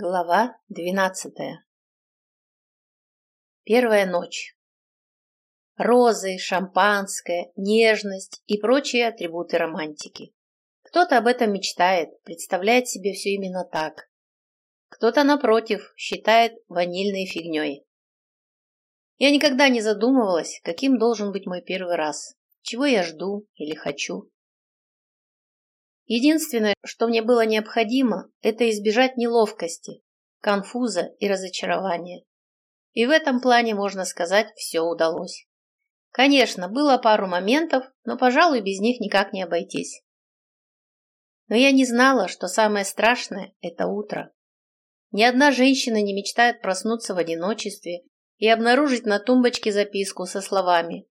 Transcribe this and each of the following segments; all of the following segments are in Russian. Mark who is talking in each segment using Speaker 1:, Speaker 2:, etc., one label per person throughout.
Speaker 1: Глава двенадцатая Первая ночь. Розы, шампанское, нежность и прочие атрибуты романтики. Кто-то об этом мечтает, представляет себе все именно так. Кто-то, напротив, считает ванильной фигней. Я никогда не задумывалась, каким должен быть мой первый раз, чего я жду или хочу. Единственное, что мне было необходимо, это избежать неловкости, конфуза и разочарования. И в этом плане, можно сказать, все удалось. Конечно, было пару моментов, но, пожалуй, без них никак не обойтись. Но я не знала, что самое страшное – это утро. Ни одна женщина не мечтает проснуться в одиночестве и обнаружить на тумбочке записку со словами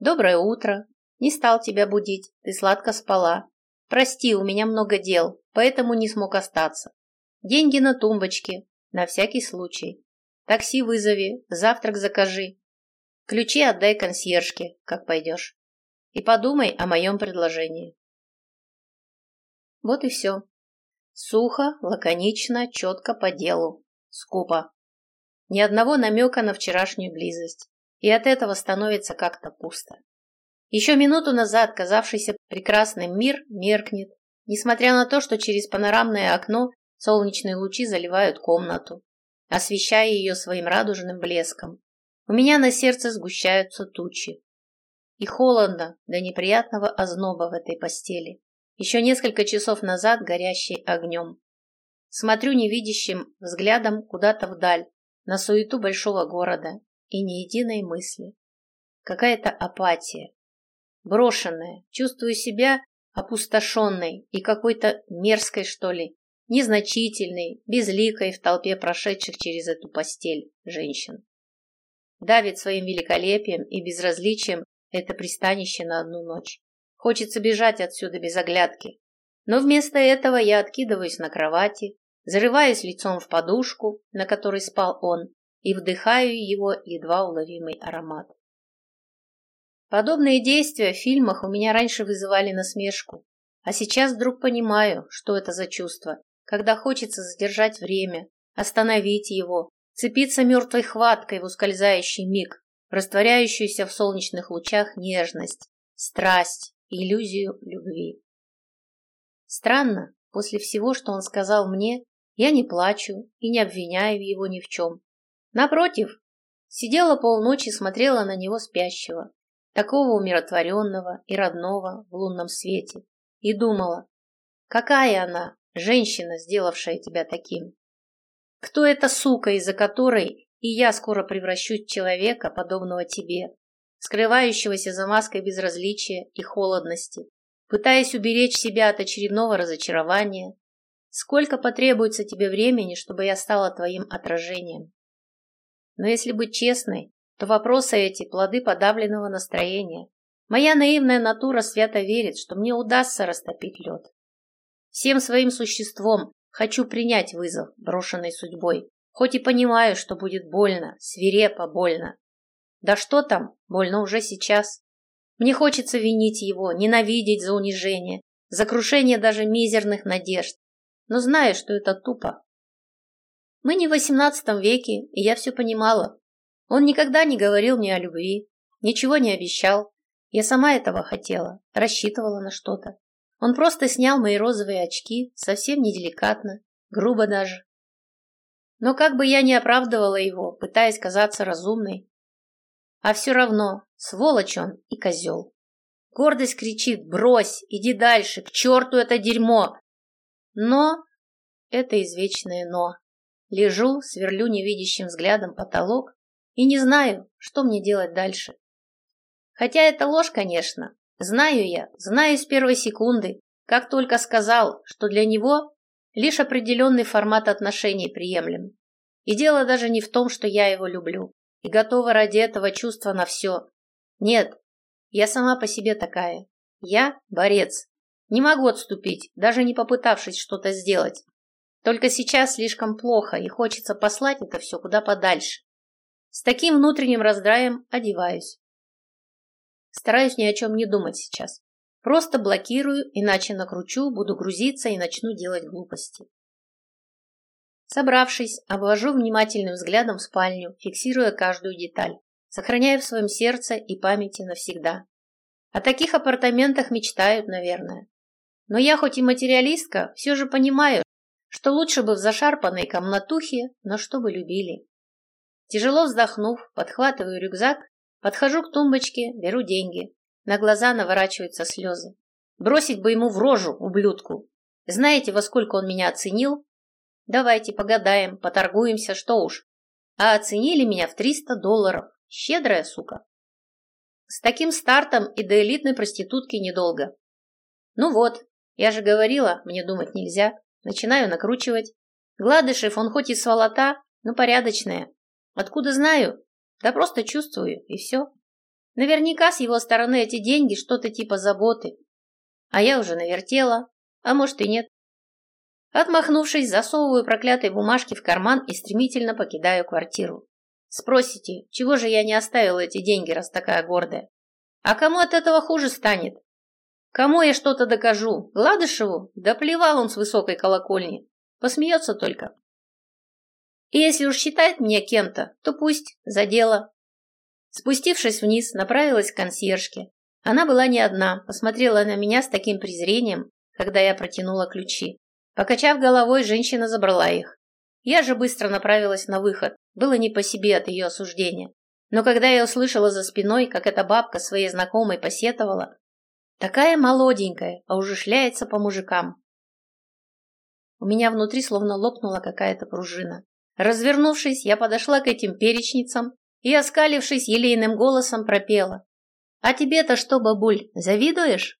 Speaker 1: «Доброе утро, не стал тебя будить, ты сладко спала, Прости, у меня много дел, поэтому не смог остаться. Деньги на тумбочке, на всякий случай. Такси вызови, завтрак закажи. Ключи отдай консьержке, как пойдешь. И подумай о моем предложении. Вот и все. Сухо, лаконично, четко по делу. Скупо. Ни одного намека на вчерашнюю близость. И от этого становится как-то пусто. Еще минуту назад казавшийся прекрасным мир меркнет, несмотря на то, что через панорамное окно солнечные лучи заливают комнату, освещая ее своим радужным блеском. У меня на сердце сгущаются тучи. И холодно до неприятного озноба в этой постели, еще несколько часов назад горящей огнем. Смотрю невидящим взглядом куда-то вдаль, на суету большого города, и ни единой мысли. Какая-то апатия, брошенная, чувствую себя опустошенной и какой-то мерзкой, что ли, незначительной, безликой в толпе прошедших через эту постель женщин. Давит своим великолепием и безразличием это пристанище на одну ночь. Хочется бежать отсюда без оглядки. Но вместо этого я откидываюсь на кровати, зарываюсь лицом в подушку, на которой спал он, и вдыхаю его едва уловимый аромат. Подобные действия в фильмах у меня раньше вызывали насмешку, а сейчас вдруг понимаю, что это за чувство, когда хочется задержать время, остановить его, цепиться мертвой хваткой в ускользающий миг, растворяющуюся в солнечных лучах нежность, страсть, иллюзию любви. Странно, после всего, что он сказал мне, я не плачу и не обвиняю его ни в чем. Напротив, сидела полночи смотрела на него спящего, такого умиротворенного и родного в лунном свете, и думала, какая она, женщина, сделавшая тебя таким? Кто эта сука, из-за которой и я скоро превращусь в человека, подобного тебе, скрывающегося за маской безразличия и холодности, пытаясь уберечь себя от очередного разочарования? Сколько потребуется тебе времени, чтобы я стала твоим отражением? Но если быть честной, то вопросы эти – плоды подавленного настроения. Моя наивная натура свято верит, что мне удастся растопить лед. Всем своим существом хочу принять вызов, брошенный судьбой, хоть и понимаю, что будет больно, свирепо больно. Да что там, больно уже сейчас. Мне хочется винить его, ненавидеть за унижение, за крушение даже мизерных надежд, но знаю, что это тупо. Мы не в восемнадцатом веке, и я все понимала, он никогда не говорил мне о любви, ничего не обещал. Я сама этого хотела, рассчитывала на что-то. Он просто снял мои розовые очки, совсем неделикатно, грубо даже. Но как бы я ни оправдывала его, пытаясь казаться разумной, а все равно, сволочь он и козел. Гордость кричит «Брось! Иди дальше! К черту это дерьмо!» Но это извечное «но». Лежу, сверлю невидящим взглядом потолок и не знаю, что мне делать дальше. Хотя это ложь, конечно. Знаю я, знаю с первой секунды, как только сказал, что для него лишь определенный формат отношений приемлем. И дело даже не в том, что я его люблю и готова ради этого чувства на все. Нет, я сама по себе такая. Я борец. Не могу отступить, даже не попытавшись что-то сделать. Только сейчас слишком плохо и хочется послать это все куда подальше. С таким внутренним раздраем одеваюсь. Стараюсь ни о чем не думать сейчас. Просто блокирую, иначе накручу, буду грузиться и начну делать глупости. Собравшись, обвожу внимательным взглядом спальню, фиксируя каждую деталь, сохраняя в своем сердце и памяти навсегда. О таких апартаментах мечтают, наверное. Но я хоть и материалистка, все же понимаю, что лучше бы в зашарпанной комнатухе, но чтобы любили. Тяжело вздохнув, подхватываю рюкзак, подхожу к тумбочке, беру деньги. На глаза наворачиваются слезы. Бросить бы ему в рожу, ублюдку. Знаете, во сколько он меня оценил? Давайте погадаем, поторгуемся, что уж. А оценили меня в 300 долларов. Щедрая сука. С таким стартом и до элитной проститутки недолго. Ну вот, я же говорила, мне думать нельзя. Начинаю накручивать. Гладышев, он хоть и сволота, но порядочная. Откуда знаю? Да просто чувствую, и все. Наверняка с его стороны эти деньги что-то типа заботы. А я уже навертела, а может и нет. Отмахнувшись, засовываю проклятые бумажки в карман и стремительно покидаю квартиру. Спросите, чего же я не оставила эти деньги, раз такая гордая? А кому от этого хуже станет? Кому я что-то докажу? Гладышеву? Да плевал он с высокой колокольни. Посмеется только. И если уж считает меня кем-то, то пусть, за дело. Спустившись вниз, направилась к консьержке. Она была не одна, посмотрела на меня с таким презрением, когда я протянула ключи. Покачав головой, женщина забрала их. Я же быстро направилась на выход. Было не по себе от ее осуждения. Но когда я услышала за спиной, как эта бабка своей знакомой посетовала, такая молоденькая, а уже шляется по мужикам. У меня внутри словно лопнула какая-то пружина. Развернувшись, я подошла к этим перечницам и, оскалившись елейным голосом, пропела. «А тебе-то что, бабуль, завидуешь?»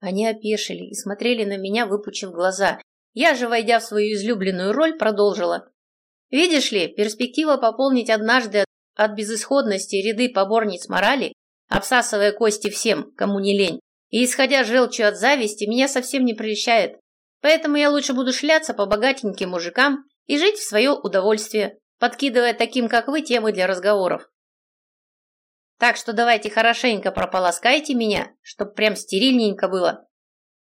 Speaker 1: Они опешили и смотрели на меня, выпучив глаза. Я же, войдя в свою излюбленную роль, продолжила. «Видишь ли, перспектива пополнить однажды от безысходности ряды поборниц морали, обсасывая кости всем, кому не лень, и исходя желчью от зависти, меня совсем не прельщает. Поэтому я лучше буду шляться по богатеньким мужикам и жить в свое удовольствие, подкидывая таким, как вы, темы для разговоров. Так что давайте хорошенько прополоскайте меня, чтоб прям стерильненько было.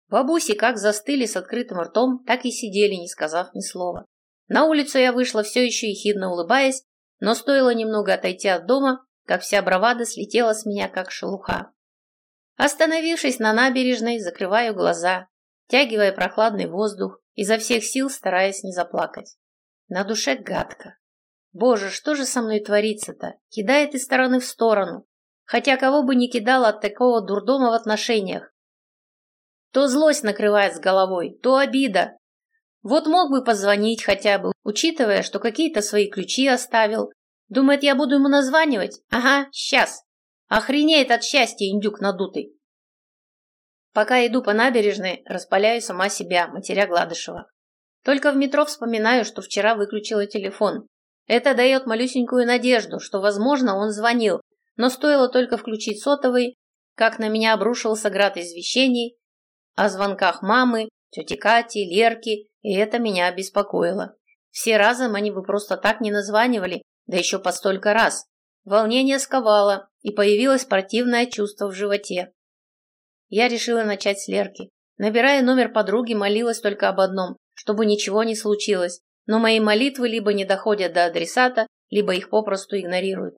Speaker 1: Бабуси как застыли с открытым ртом, так и сидели, не сказав ни слова. На улицу я вышла все еще ехидно улыбаясь, но стоило немного отойти от дома, как вся бравада слетела с меня, как шелуха. Остановившись на набережной, закрываю глаза, тягивая прохладный воздух, изо всех сил стараясь не заплакать. На душе гадко. Боже, что же со мной творится-то? Кидает из стороны в сторону. Хотя кого бы ни кидала от такого дурдома в отношениях. То злость накрывает с головой, то обида. Вот мог бы позвонить хотя бы, учитывая, что какие-то свои ключи оставил. Думает, я буду ему названивать? Ага, сейчас. Охренеет от счастья индюк надутый. Пока иду по набережной, распаляю сама себя, матеря Гладышева. Только в метро вспоминаю, что вчера выключила телефон. Это дает малюсенькую надежду, что, возможно, он звонил, но стоило только включить сотовый, как на меня обрушился град извещений о звонках мамы, тети Кати, Лерки, и это меня обеспокоило. Все разом они бы просто так не названивали, да еще по столько раз. Волнение сковало, и появилось противное чувство в животе. Я решила начать с Лерки. Набирая номер подруги, молилась только об одном чтобы ничего не случилось, но мои молитвы либо не доходят до адресата, либо их попросту игнорируют.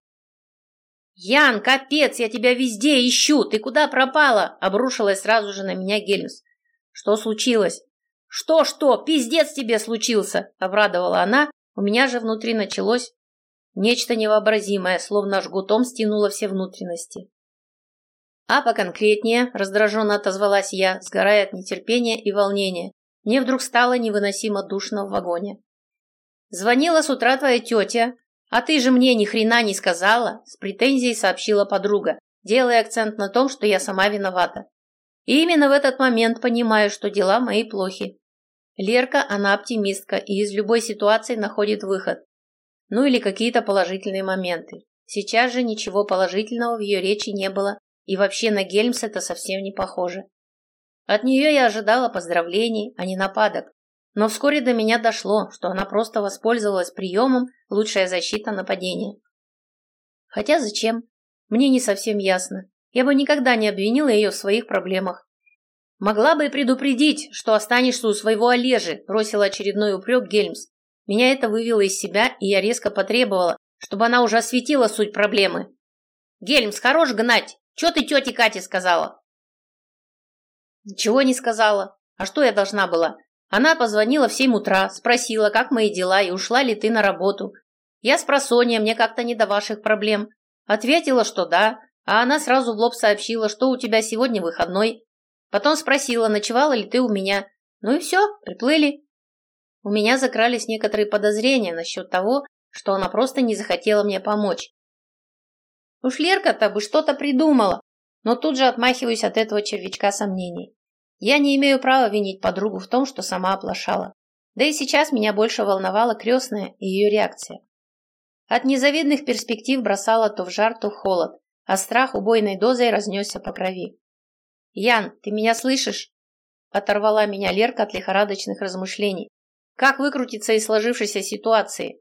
Speaker 1: «Ян, капец, я тебя везде ищу! Ты куда пропала?» Обрушилась сразу же на меня Гельмс. «Что случилось?» «Что-что? Пиздец тебе случился!» Обрадовала она. У меня же внутри началось нечто невообразимое, словно жгутом стянуло все внутренности. «А поконкретнее?» – раздраженно отозвалась я, сгорая от нетерпения и волнения. Мне вдруг стало невыносимо душно в вагоне. «Звонила с утра твоя тетя, а ты же мне ни хрена не сказала», с претензией сообщила подруга, делая акцент на том, что я сама виновата. И именно в этот момент понимаю, что дела мои плохи. Лерка, она оптимистка и из любой ситуации находит выход. Ну или какие-то положительные моменты. Сейчас же ничего положительного в ее речи не было, и вообще на Гельмс это совсем не похоже. От нее я ожидала поздравлений, а не нападок. Но вскоре до меня дошло, что она просто воспользовалась приемом «лучшая защита нападения». Хотя зачем? Мне не совсем ясно. Я бы никогда не обвинила ее в своих проблемах. Могла бы и предупредить, что останешься у своего Олежи, бросила очередной упрек Гельмс. Меня это вывело из себя, и я резко потребовала, чтобы она уже осветила суть проблемы. «Гельмс, хорош гнать! Че ты тете Кате сказала?» «Ничего не сказала. А что я должна была? Она позвонила в семь утра, спросила, как мои дела и ушла ли ты на работу. Я с просонья, мне как-то не до ваших проблем. Ответила, что да, а она сразу в лоб сообщила, что у тебя сегодня выходной. Потом спросила, ночевала ли ты у меня. Ну и все, приплыли. У меня закрались некоторые подозрения насчет того, что она просто не захотела мне помочь. Уж Лерка-то бы что-то придумала, но тут же отмахиваюсь от этого червячка сомнений. Я не имею права винить подругу в том, что сама оплошала. Да и сейчас меня больше волновала крестная и ее реакция. От незавидных перспектив бросала то в жар, то в холод, а страх убойной дозой разнесся по крови. «Ян, ты меня слышишь?» Оторвала меня Лерка от лихорадочных размышлений. «Как выкрутиться из сложившейся ситуации?»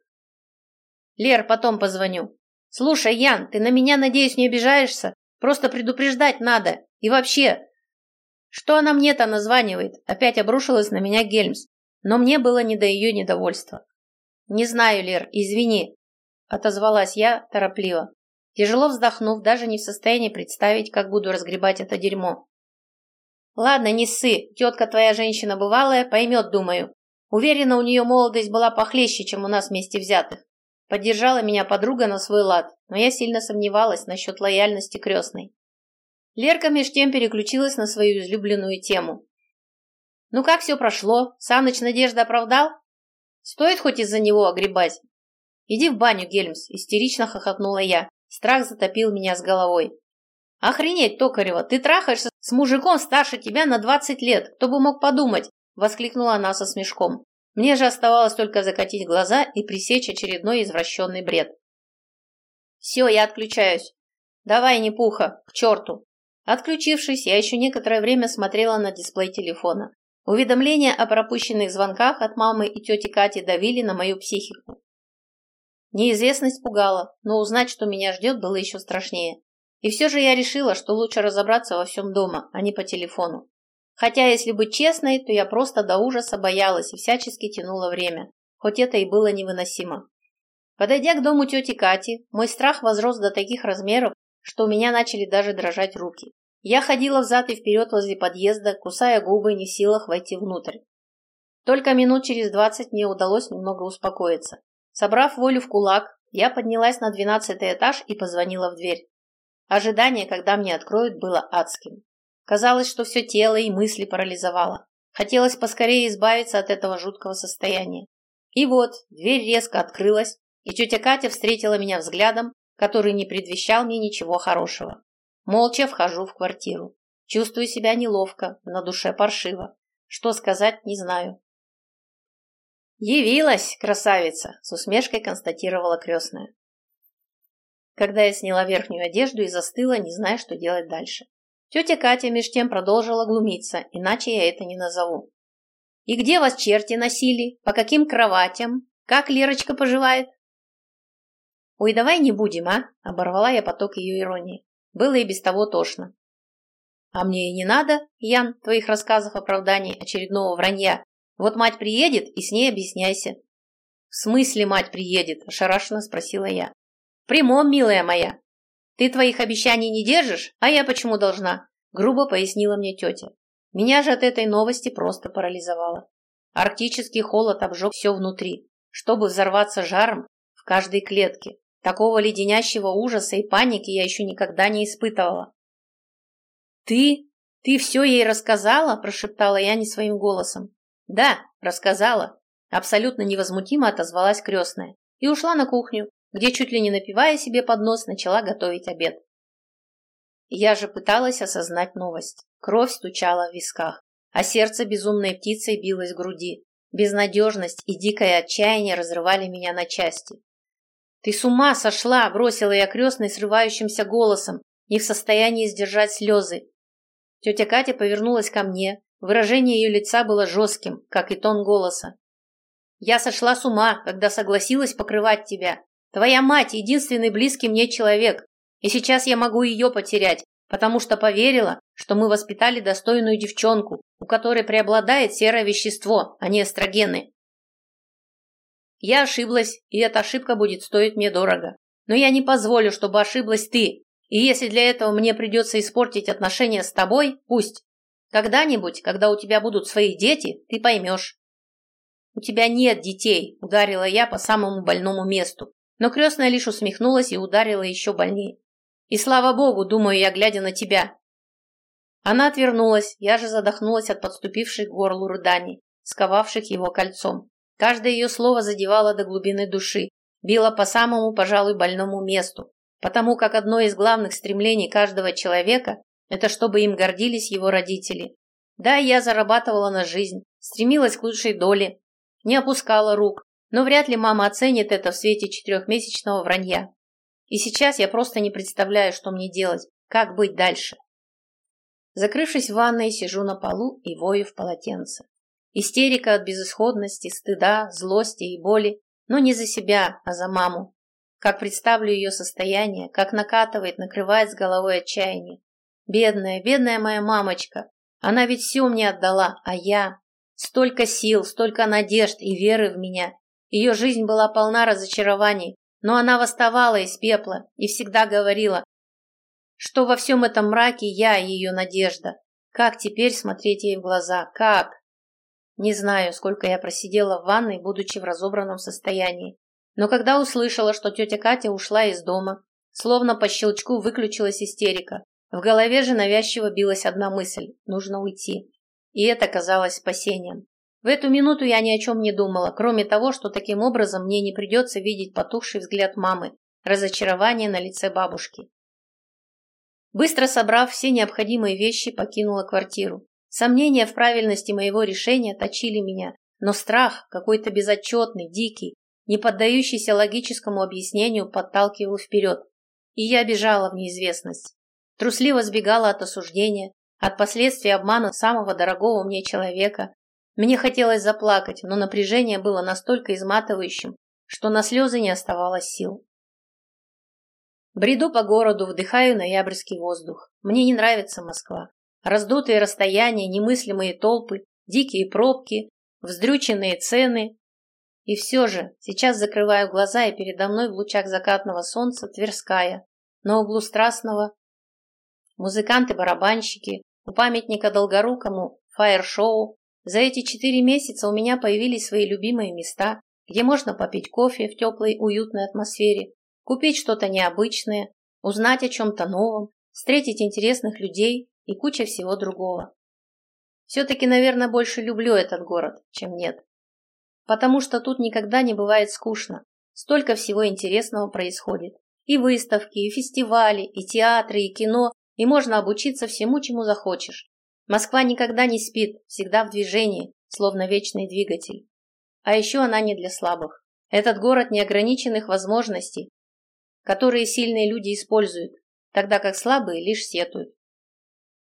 Speaker 1: «Лер, потом позвоню». «Слушай, Ян, ты на меня, надеюсь, не обижаешься? Просто предупреждать надо. И вообще, что она мне-то названивает? Опять обрушилась на меня Гельмс, но мне было не до ее недовольства. Не знаю, Лер, извини, отозвалась я торопливо, тяжело вздохнув, даже не в состоянии представить, как буду разгребать это дерьмо. Ладно, не ссы, тетка твоя женщина бывалая, поймет, думаю. Уверена, у нее молодость была похлеще, чем у нас вместе взятых. Поддержала меня подруга на свой лад, но я сильно сомневалась насчет лояльности крестной. Лерка меж тем переключилась на свою излюбленную тему. «Ну как все прошло? Саныч надежды оправдал? Стоит хоть из-за него огребать?» «Иди в баню, Гельмс!» – истерично хохотнула я. Страх затопил меня с головой. «Охренеть, Токарева, ты трахаешься с мужиком старше тебя на двадцать лет! Кто бы мог подумать!» – воскликнула она со смешком. Мне же оставалось только закатить глаза и пресечь очередной извращенный бред. «Все, я отключаюсь. Давай, не пуха, к черту!» Отключившись, я еще некоторое время смотрела на дисплей телефона. Уведомления о пропущенных звонках от мамы и тети Кати давили на мою психику. Неизвестность пугала, но узнать, что меня ждет, было еще страшнее. И все же я решила, что лучше разобраться во всем дома, а не по телефону. Хотя, если быть честной, то я просто до ужаса боялась и всячески тянула время, хоть это и было невыносимо. Подойдя к дому тети Кати, мой страх возрос до таких размеров, что у меня начали даже дрожать руки. Я ходила взад и вперед возле подъезда, кусая губы, не в силах войти внутрь. Только минут через двадцать мне удалось немного успокоиться. Собрав волю в кулак, я поднялась на двенадцатый этаж и позвонила в дверь. Ожидание, когда мне откроют, было адским. Казалось, что все тело и мысли парализовало. Хотелось поскорее избавиться от этого жуткого состояния. И вот, дверь резко открылась, и тетя Катя встретила меня взглядом, который не предвещал мне ничего хорошего. Молча вхожу в квартиру. Чувствую себя неловко, на душе паршиво. Что сказать, не знаю. «Явилась, красавица!» – с усмешкой констатировала крестная. Когда я сняла верхнюю одежду и застыла, не зная, что делать дальше. Тетя Катя меж тем продолжила глумиться, иначе я это не назову. «И где вас черти носили? По каким кроватям? Как Лерочка поживает?» «Ой, давай не будем, а?» – оборвала я поток ее иронии. Было и без того тошно. «А мне и не надо, Ян, твоих рассказов оправданий очередного вранья. Вот мать приедет, и с ней объясняйся». «В смысле мать приедет?» – ошарашенно спросила я. «В прямом, милая моя. Ты твоих обещаний не держишь, а я почему должна?» – грубо пояснила мне тетя. Меня же от этой новости просто парализовало. Арктический холод обжег все внутри, чтобы взорваться жаром в каждой клетке. Такого леденящего ужаса и паники я еще никогда не испытывала. «Ты? Ты все ей рассказала?» – прошептала я не своим голосом. «Да, рассказала», – абсолютно невозмутимо отозвалась крестная и ушла на кухню, где, чуть ли не напивая себе под нос, начала готовить обед. Я же пыталась осознать новость. Кровь стучала в висках, а сердце безумной птицей билось в груди. Безнадежность и дикое отчаяние разрывали меня на части. «Ты с ума сошла!» – бросила я крестной срывающимся голосом, не в состоянии сдержать слезы. Тетя Катя повернулась ко мне. Выражение ее лица было жестким, как и тон голоса. «Я сошла с ума, когда согласилась покрывать тебя. Твоя мать – единственный близкий мне человек, и сейчас я могу ее потерять, потому что поверила, что мы воспитали достойную девчонку, у которой преобладает серое вещество, а не эстрогены. Я ошиблась, и эта ошибка будет стоить мне дорого. Но я не позволю, чтобы ошиблась ты. И если для этого мне придется испортить отношения с тобой, пусть. Когда-нибудь, когда у тебя будут свои дети, ты поймешь. У тебя нет детей, ударила я по самому больному месту. Но крестная лишь усмехнулась и ударила еще больнее. И слава богу, думаю я, глядя на тебя. Она отвернулась, я же задохнулась от подступивших к горлу рыданий, сковавших его кольцом. Каждое ее слово задевало до глубины души, било по самому, пожалуй, больному месту, потому как одно из главных стремлений каждого человека – это чтобы им гордились его родители. Да, я зарабатывала на жизнь, стремилась к лучшей доле, не опускала рук, но вряд ли мама оценит это в свете четырехмесячного вранья. И сейчас я просто не представляю, что мне делать, как быть дальше. Закрывшись в ванной, сижу на полу и вою в полотенце. Истерика от безысходности, стыда, злости и боли, но не за себя, а за маму. Как представлю ее состояние, как накатывает, накрывает с головой отчаяние. Бедная, бедная моя мамочка. Она ведь все мне отдала, а я... Столько сил, столько надежд и веры в меня. Ее жизнь была полна разочарований, но она восставала из пепла и всегда говорила, что во всем этом мраке я ее надежда. Как теперь смотреть ей в глаза? Как? Не знаю, сколько я просидела в ванной, будучи в разобранном состоянии. Но когда услышала, что тетя Катя ушла из дома, словно по щелчку выключилась истерика. В голове же навязчиво билась одна мысль – нужно уйти. И это казалось спасением. В эту минуту я ни о чем не думала, кроме того, что таким образом мне не придется видеть потухший взгляд мамы, разочарование на лице бабушки. Быстро собрав все необходимые вещи, покинула квартиру. Сомнения в правильности моего решения точили меня, но страх, какой-то безотчетный, дикий, не поддающийся логическому объяснению, подталкивал вперед. И я бежала в неизвестность. Трусливо сбегала от осуждения, от последствий обмана самого дорогого мне человека. Мне хотелось заплакать, но напряжение было настолько изматывающим, что на слезы не оставалось сил. Бреду по городу, вдыхаю ноябрьский воздух. Мне не нравится Москва. Раздутые расстояния, немыслимые толпы, дикие пробки, вздрюченные цены. И все же, сейчас закрываю глаза, и передо мной в лучах закатного солнца Тверская, на углу Страстного. Музыканты-барабанщики, у памятника Долгорукому, фаер-шоу. За эти четыре месяца у меня появились свои любимые места, где можно попить кофе в теплой уютной атмосфере, купить что-то необычное, узнать о чем-то новом, встретить интересных людей и куча всего другого. Все-таки, наверное, больше люблю этот город, чем нет. Потому что тут никогда не бывает скучно. Столько всего интересного происходит. И выставки, и фестивали, и театры, и кино, и можно обучиться всему, чему захочешь. Москва никогда не спит, всегда в движении, словно вечный двигатель. А еще она не для слабых. Этот город неограниченных возможностей, которые сильные люди используют, тогда как слабые лишь сетуют.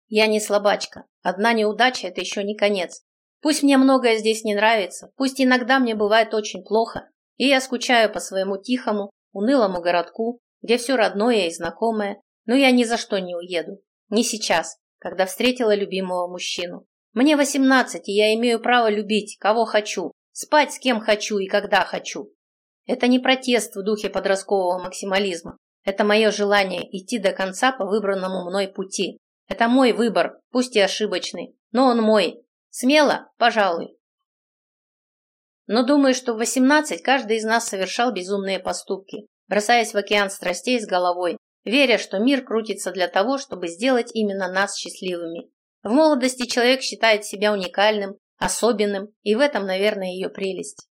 Speaker 1: Я не слабачка. Одна неудача – это еще не конец. Пусть мне многое здесь не нравится, пусть иногда мне бывает очень плохо, и я скучаю по своему тихому, унылому городку, где все родное и знакомое, но я ни за что не уеду. Не сейчас, когда встретила любимого мужчину. Мне 18, и я имею право любить, кого хочу, спать с кем хочу и когда хочу. Это не протест в духе подросткового максимализма. Это мое желание идти до конца по выбранному мной пути. Это мой выбор, пусть и ошибочный, но он мой. Смело, пожалуй. Но думаю, что в 18 каждый из нас совершал безумные поступки, бросаясь в океан страстей с головой, веря, что мир крутится для того, чтобы сделать именно нас счастливыми. В молодости человек считает себя уникальным, особенным, и в этом, наверное, ее прелесть.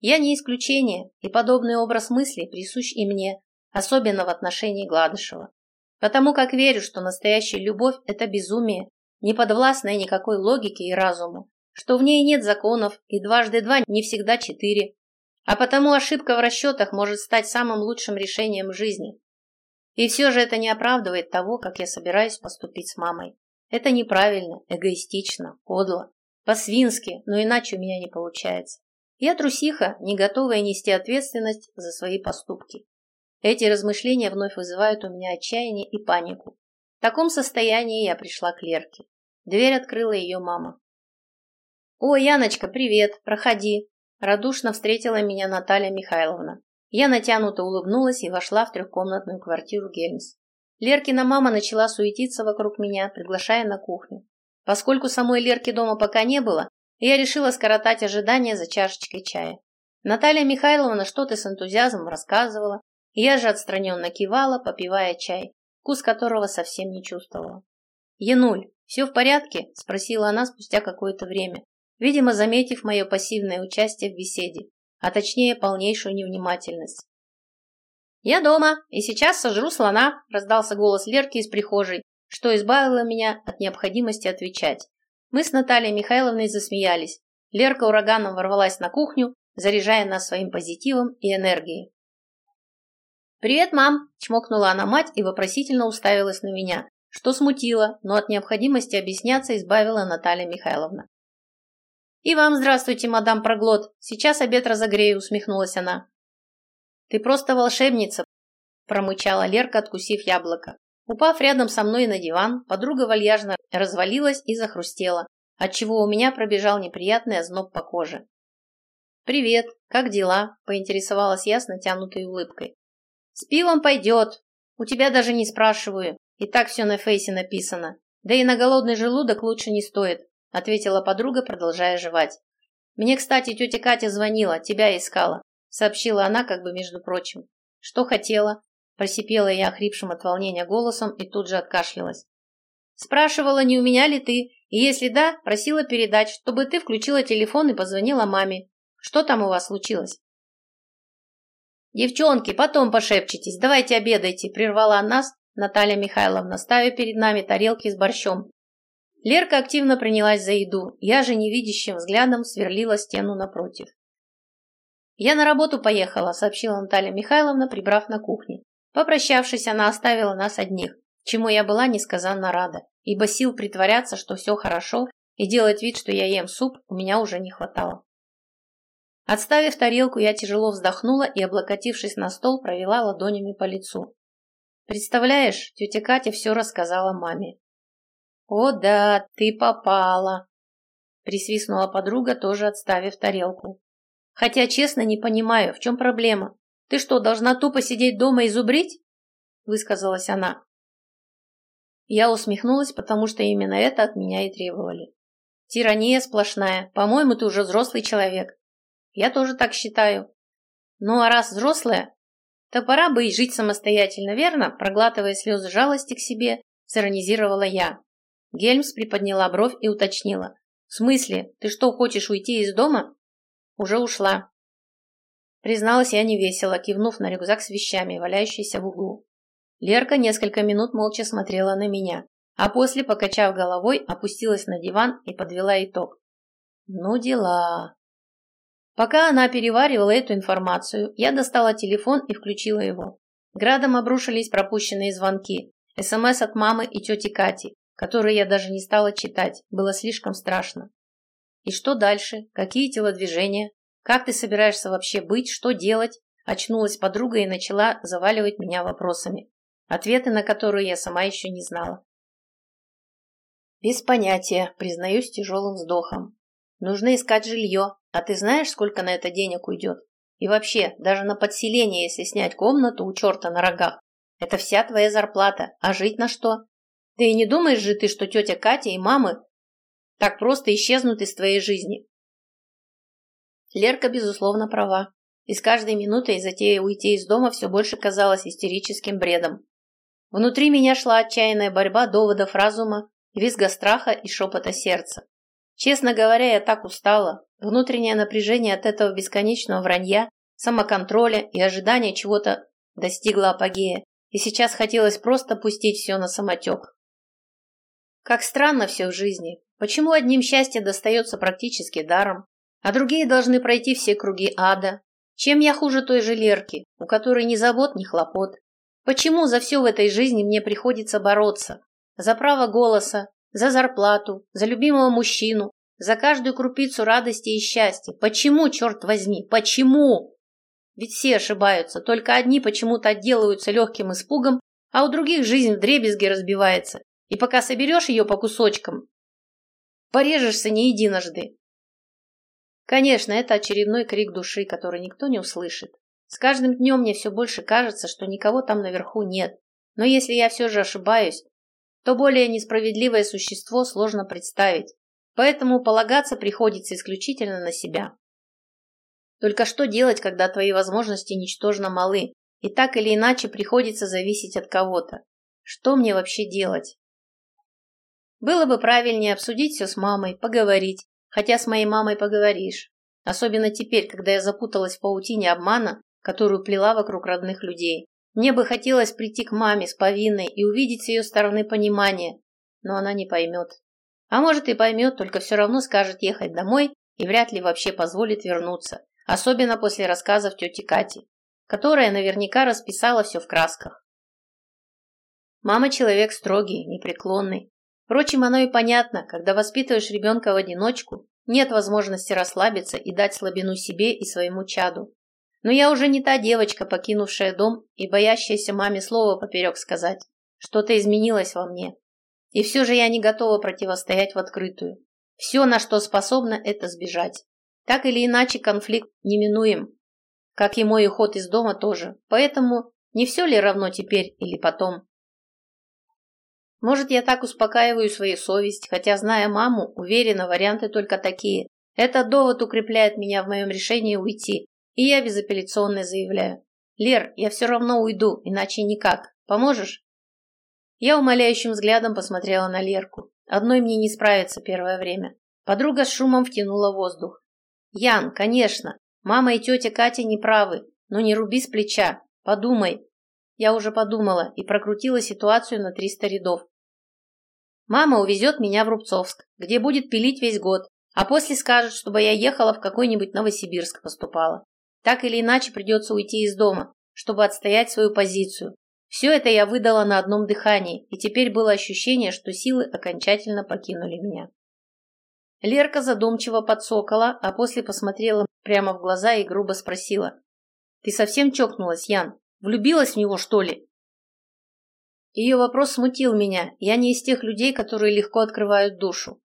Speaker 1: Я не исключение, и подобный образ мысли присущ и мне, особенно в отношении Гладышева. Потому как верю, что настоящая любовь – это безумие, не подвластное никакой логике и разуму, что в ней нет законов, и дважды два не всегда четыре. А потому ошибка в расчетах может стать самым лучшим решением жизни. И все же это не оправдывает того, как я собираюсь поступить с мамой. Это неправильно, эгоистично, подло, по-свински, но иначе у меня не получается. Я трусиха, не готовая нести ответственность за свои поступки. Эти размышления вновь вызывают у меня отчаяние и панику. В таком состоянии я пришла к Лерке. Дверь открыла ее мама. «О, Яночка, привет! Проходи!» Радушно встретила меня Наталья Михайловна. Я натянуто улыбнулась и вошла в трехкомнатную квартиру Гельмс. Леркина мама начала суетиться вокруг меня, приглашая на кухню. Поскольку самой Лерки дома пока не было, я решила скоротать ожидания за чашечкой чая. Наталья Михайловна что-то с энтузиазмом рассказывала, я же отстраненно кивала, попивая чай, вкус которого совсем не чувствовала. «Януль, все в порядке?» – спросила она спустя какое-то время, видимо, заметив мое пассивное участие в беседе, а точнее полнейшую невнимательность. «Я дома, и сейчас сожру слона», – раздался голос Лерки из прихожей, что избавило меня от необходимости отвечать. Мы с Натальей Михайловной засмеялись. Лерка ураганом ворвалась на кухню, заряжая нас своим позитивом и энергией. «Привет, мам!» – чмокнула она мать и вопросительно уставилась на меня, что смутило, но от необходимости объясняться избавила Наталья Михайловна. «И вам здравствуйте, мадам Проглот. Сейчас обед разогрею», – усмехнулась она. «Ты просто волшебница», – промычала Лерка, откусив яблоко. Упав рядом со мной на диван, подруга вальяжно развалилась и захрустела, отчего у меня пробежал неприятный озноб по коже. «Привет, как дела?» – поинтересовалась я с натянутой улыбкой. «С пивом пойдет. У тебя даже не спрашиваю. И так все на фейсе написано. Да и на голодный желудок лучше не стоит», – ответила подруга, продолжая жевать. «Мне, кстати, тетя Катя звонила, тебя искала», – сообщила она как бы между прочим. «Что хотела?» – просипела я охрипшим от волнения голосом и тут же откашлялась. «Спрашивала, не у меня ли ты, и если да, просила передать, чтобы ты включила телефон и позвонила маме. Что там у вас случилось?» «Девчонки, потом пошепчетесь, давайте обедайте», – прервала нас Наталья Михайловна, ставя перед нами тарелки с борщом. Лерка активно принялась за еду, я же невидящим взглядом сверлила стену напротив. «Я на работу поехала», – сообщила Наталья Михайловна, прибрав на кухне. Попрощавшись, она оставила нас одних, чему я была несказанно рада, ибо сил притворяться, что все хорошо, и делать вид, что я ем суп, у меня уже не хватало. Отставив тарелку, я тяжело вздохнула и, облокотившись на стол, провела ладонями по лицу. Представляешь, тетя Катя все рассказала маме. «О да, ты попала!» Присвистнула подруга, тоже отставив тарелку. «Хотя, честно, не понимаю, в чем проблема? Ты что, должна тупо сидеть дома и зубрить?» Высказалась она. Я усмехнулась, потому что именно это от меня и требовали. «Тирания сплошная. По-моему, ты уже взрослый человек. Я тоже так считаю. Ну а раз взрослая, то пора бы и жить самостоятельно, верно? Проглатывая слезы жалости к себе, сиронизировала я. Гельмс приподняла бровь и уточнила. В смысле, ты что, хочешь уйти из дома? Уже ушла. Призналась я невесело, кивнув на рюкзак с вещами, валяющийся в углу. Лерка несколько минут молча смотрела на меня, а после, покачав головой, опустилась на диван и подвела итог. Ну дела. Пока она переваривала эту информацию, я достала телефон и включила его. Градом обрушились пропущенные звонки, СМС от мамы и тети Кати, которые я даже не стала читать, было слишком страшно. И что дальше? Какие телодвижения? Как ты собираешься вообще быть? Что делать? Очнулась подруга и начала заваливать меня вопросами, ответы на которые я сама еще не знала. Без понятия, признаюсь тяжелым вздохом. Нужно искать жилье, а ты знаешь, сколько на это денег уйдет? И вообще, даже на подселение, если снять комнату у черта на рогах, это вся твоя зарплата, а жить на что? Да и не думаешь же ты, что тетя Катя и мамы так просто исчезнут из твоей жизни? Лерка, безусловно, права. И с каждой минутой затея уйти из дома все больше казалась истерическим бредом. Внутри меня шла отчаянная борьба доводов разума, визга страха и шепота сердца. Честно говоря, я так устала. Внутреннее напряжение от этого бесконечного вранья, самоконтроля и ожидания чего-то достигло апогея, и сейчас хотелось просто пустить все на самотек. Как странно все в жизни. Почему одним счастье достается практически даром, а другие должны пройти все круги ада? Чем я хуже той же Лерки, у которой ни забот, ни хлопот? Почему за все в этой жизни мне приходится бороться? За право голоса, за зарплату, за любимого мужчину, за каждую крупицу радости и счастья. Почему, черт возьми, почему? Ведь все ошибаются, только одни почему-то отделываются легким испугом, а у других жизнь в дребезге разбивается. И пока соберешь ее по кусочкам, порежешься не единожды. Конечно, это очередной крик души, который никто не услышит. С каждым днем мне все больше кажется, что никого там наверху нет. Но если я все же ошибаюсь, то более несправедливое существо сложно представить. Поэтому полагаться приходится исключительно на себя. Только что делать, когда твои возможности ничтожно малы, и так или иначе приходится зависеть от кого-то? Что мне вообще делать? Было бы правильнее обсудить все с мамой, поговорить, хотя с моей мамой поговоришь. Особенно теперь, когда я запуталась в паутине обмана, которую плела вокруг родных людей. Мне бы хотелось прийти к маме с повинной и увидеть с ее стороны понимание, но она не поймет. А может и поймет, только все равно скажет ехать домой и вряд ли вообще позволит вернуться, особенно после рассказов тети Кати, которая наверняка расписала все в красках. Мама человек строгий, непреклонный. Впрочем, оно и понятно, когда воспитываешь ребенка в одиночку, нет возможности расслабиться и дать слабину себе и своему чаду. Но я уже не та девочка, покинувшая дом и боящаяся маме слова поперек сказать. Что-то изменилось во мне. И все же я не готова противостоять в открытую. Все, на что способна, это сбежать. Так или иначе, конфликт неминуем. Как и мой уход из дома тоже. Поэтому не все ли равно теперь или потом? Может, я так успокаиваю свою совесть, хотя, зная маму, уверена, варианты только такие. Этот довод укрепляет меня в моем решении уйти, и я безапелляционно заявляю. «Лер, я все равно уйду, иначе никак. Поможешь?» Я умоляющим взглядом посмотрела на Лерку. Одной мне не справиться первое время. Подруга с шумом втянула воздух. «Ян, конечно. Мама и тетя Катя не правы. Но не руби с плеча. Подумай». Я уже подумала и прокрутила ситуацию на 300 рядов. Мама увезет меня в Рубцовск, где будет пилить весь год, а после скажет, чтобы я ехала в какой-нибудь Новосибирск поступала. Так или иначе придется уйти из дома, чтобы отстоять свою позицию. Все это я выдала на одном дыхании, и теперь было ощущение, что силы окончательно покинули меня. Лерка задумчиво подсокола, а после посмотрела прямо в глаза и грубо спросила. «Ты совсем чокнулась, Ян? Влюбилась в него, что ли?» Ее вопрос смутил меня. Я не из тех людей, которые легко открывают душу.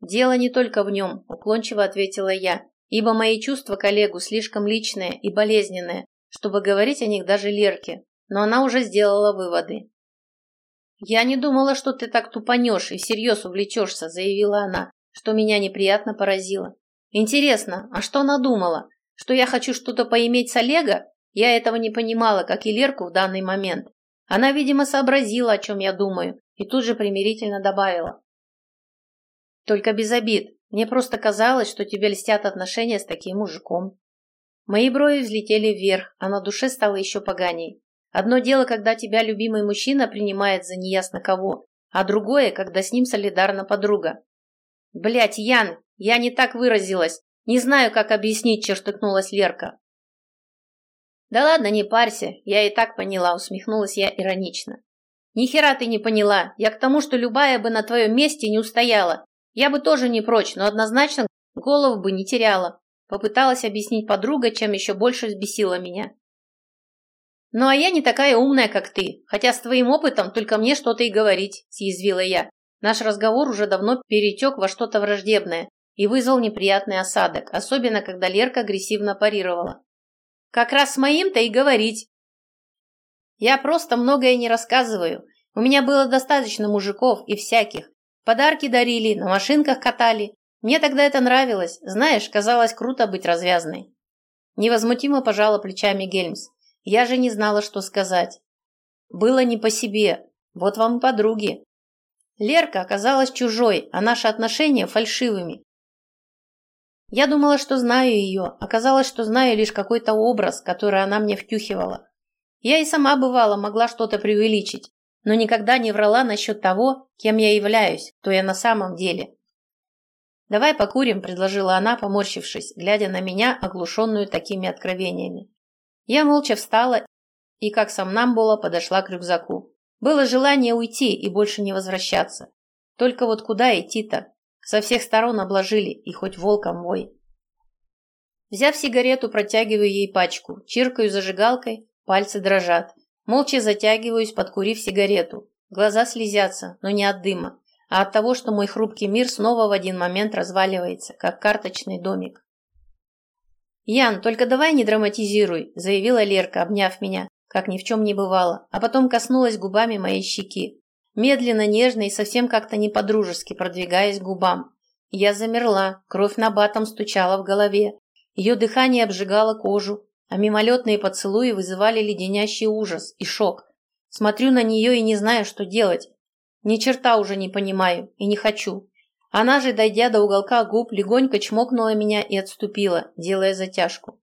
Speaker 1: «Дело не только в нем», – уклончиво ответила я, ибо мои чувства коллегу слишком личные и болезненные, чтобы говорить о них даже Лерке, но она уже сделала выводы. «Я не думала, что ты так тупанешь и всерьез увлечешься», заявила она, что меня неприятно поразило. «Интересно, а что она думала? Что я хочу что-то поиметь с Олега? Я этого не понимала, как и Лерку в данный момент. Она, видимо, сообразила, о чем я думаю, и тут же примирительно добавила. Только без обид. Мне просто казалось, что тебе льстят отношения с таким мужиком. Мои брови взлетели вверх, а на душе стало еще поганей. Одно дело, когда тебя любимый мужчина принимает за неясно кого, а другое, когда с ним солидарна подруга. Блять, Ян, я не так выразилась. Не знаю, как объяснить, чертыкнулась Лерка. Да ладно, не парься, я и так поняла, усмехнулась я иронично. Ни хера ты не поняла. Я к тому, что любая бы на твоем месте не устояла. Я бы тоже не прочь, но однозначно голову бы не теряла. Попыталась объяснить подруга, чем еще больше взбесила меня. «Ну а я не такая умная, как ты, хотя с твоим опытом только мне что-то и говорить», – съязвила я. Наш разговор уже давно перетек во что-то враждебное и вызвал неприятный осадок, особенно когда Лерка агрессивно парировала. «Как раз с моим-то и говорить». «Я просто многое не рассказываю. У меня было достаточно мужиков и всяких, Подарки дарили, на машинках катали. Мне тогда это нравилось. Знаешь, казалось круто быть развязной. Невозмутимо пожала плечами Гельмс. Я же не знала, что сказать. Было не по себе. Вот вам и подруги. Лерка оказалась чужой, а наши отношения фальшивыми. Я думала, что знаю ее. Оказалось, что знаю лишь какой-то образ, который она мне втюхивала. Я и сама, бывала, могла что-то преувеличить но никогда не врала насчет того, кем я являюсь, кто я на самом деле. «Давай покурим», – предложила она, поморщившись, глядя на меня, оглушенную такими откровениями. Я молча встала и, как сам нам было, подошла к рюкзаку. Было желание уйти и больше не возвращаться. Только вот куда идти-то? Со всех сторон обложили, и хоть волком вой. Взяв сигарету, протягиваю ей пачку, чиркаю зажигалкой, пальцы дрожат. Молча затягиваюсь, подкурив сигарету. Глаза слезятся, но не от дыма, а от того, что мой хрупкий мир снова в один момент разваливается, как карточный домик. «Ян, только давай не драматизируй», – заявила Лерка, обняв меня, как ни в чем не бывало, а потом коснулась губами моей щеки. Медленно, нежно и совсем как-то не по-дружески продвигаясь к губам. Я замерла, кровь на батом стучала в голове. Ее дыхание обжигало кожу, а мимолетные поцелуи вызывали леденящий ужас и шок. Смотрю на нее и не знаю, что делать. Ни черта уже не понимаю и не хочу. Она же, дойдя до уголка губ, легонько чмокнула меня и отступила, делая затяжку.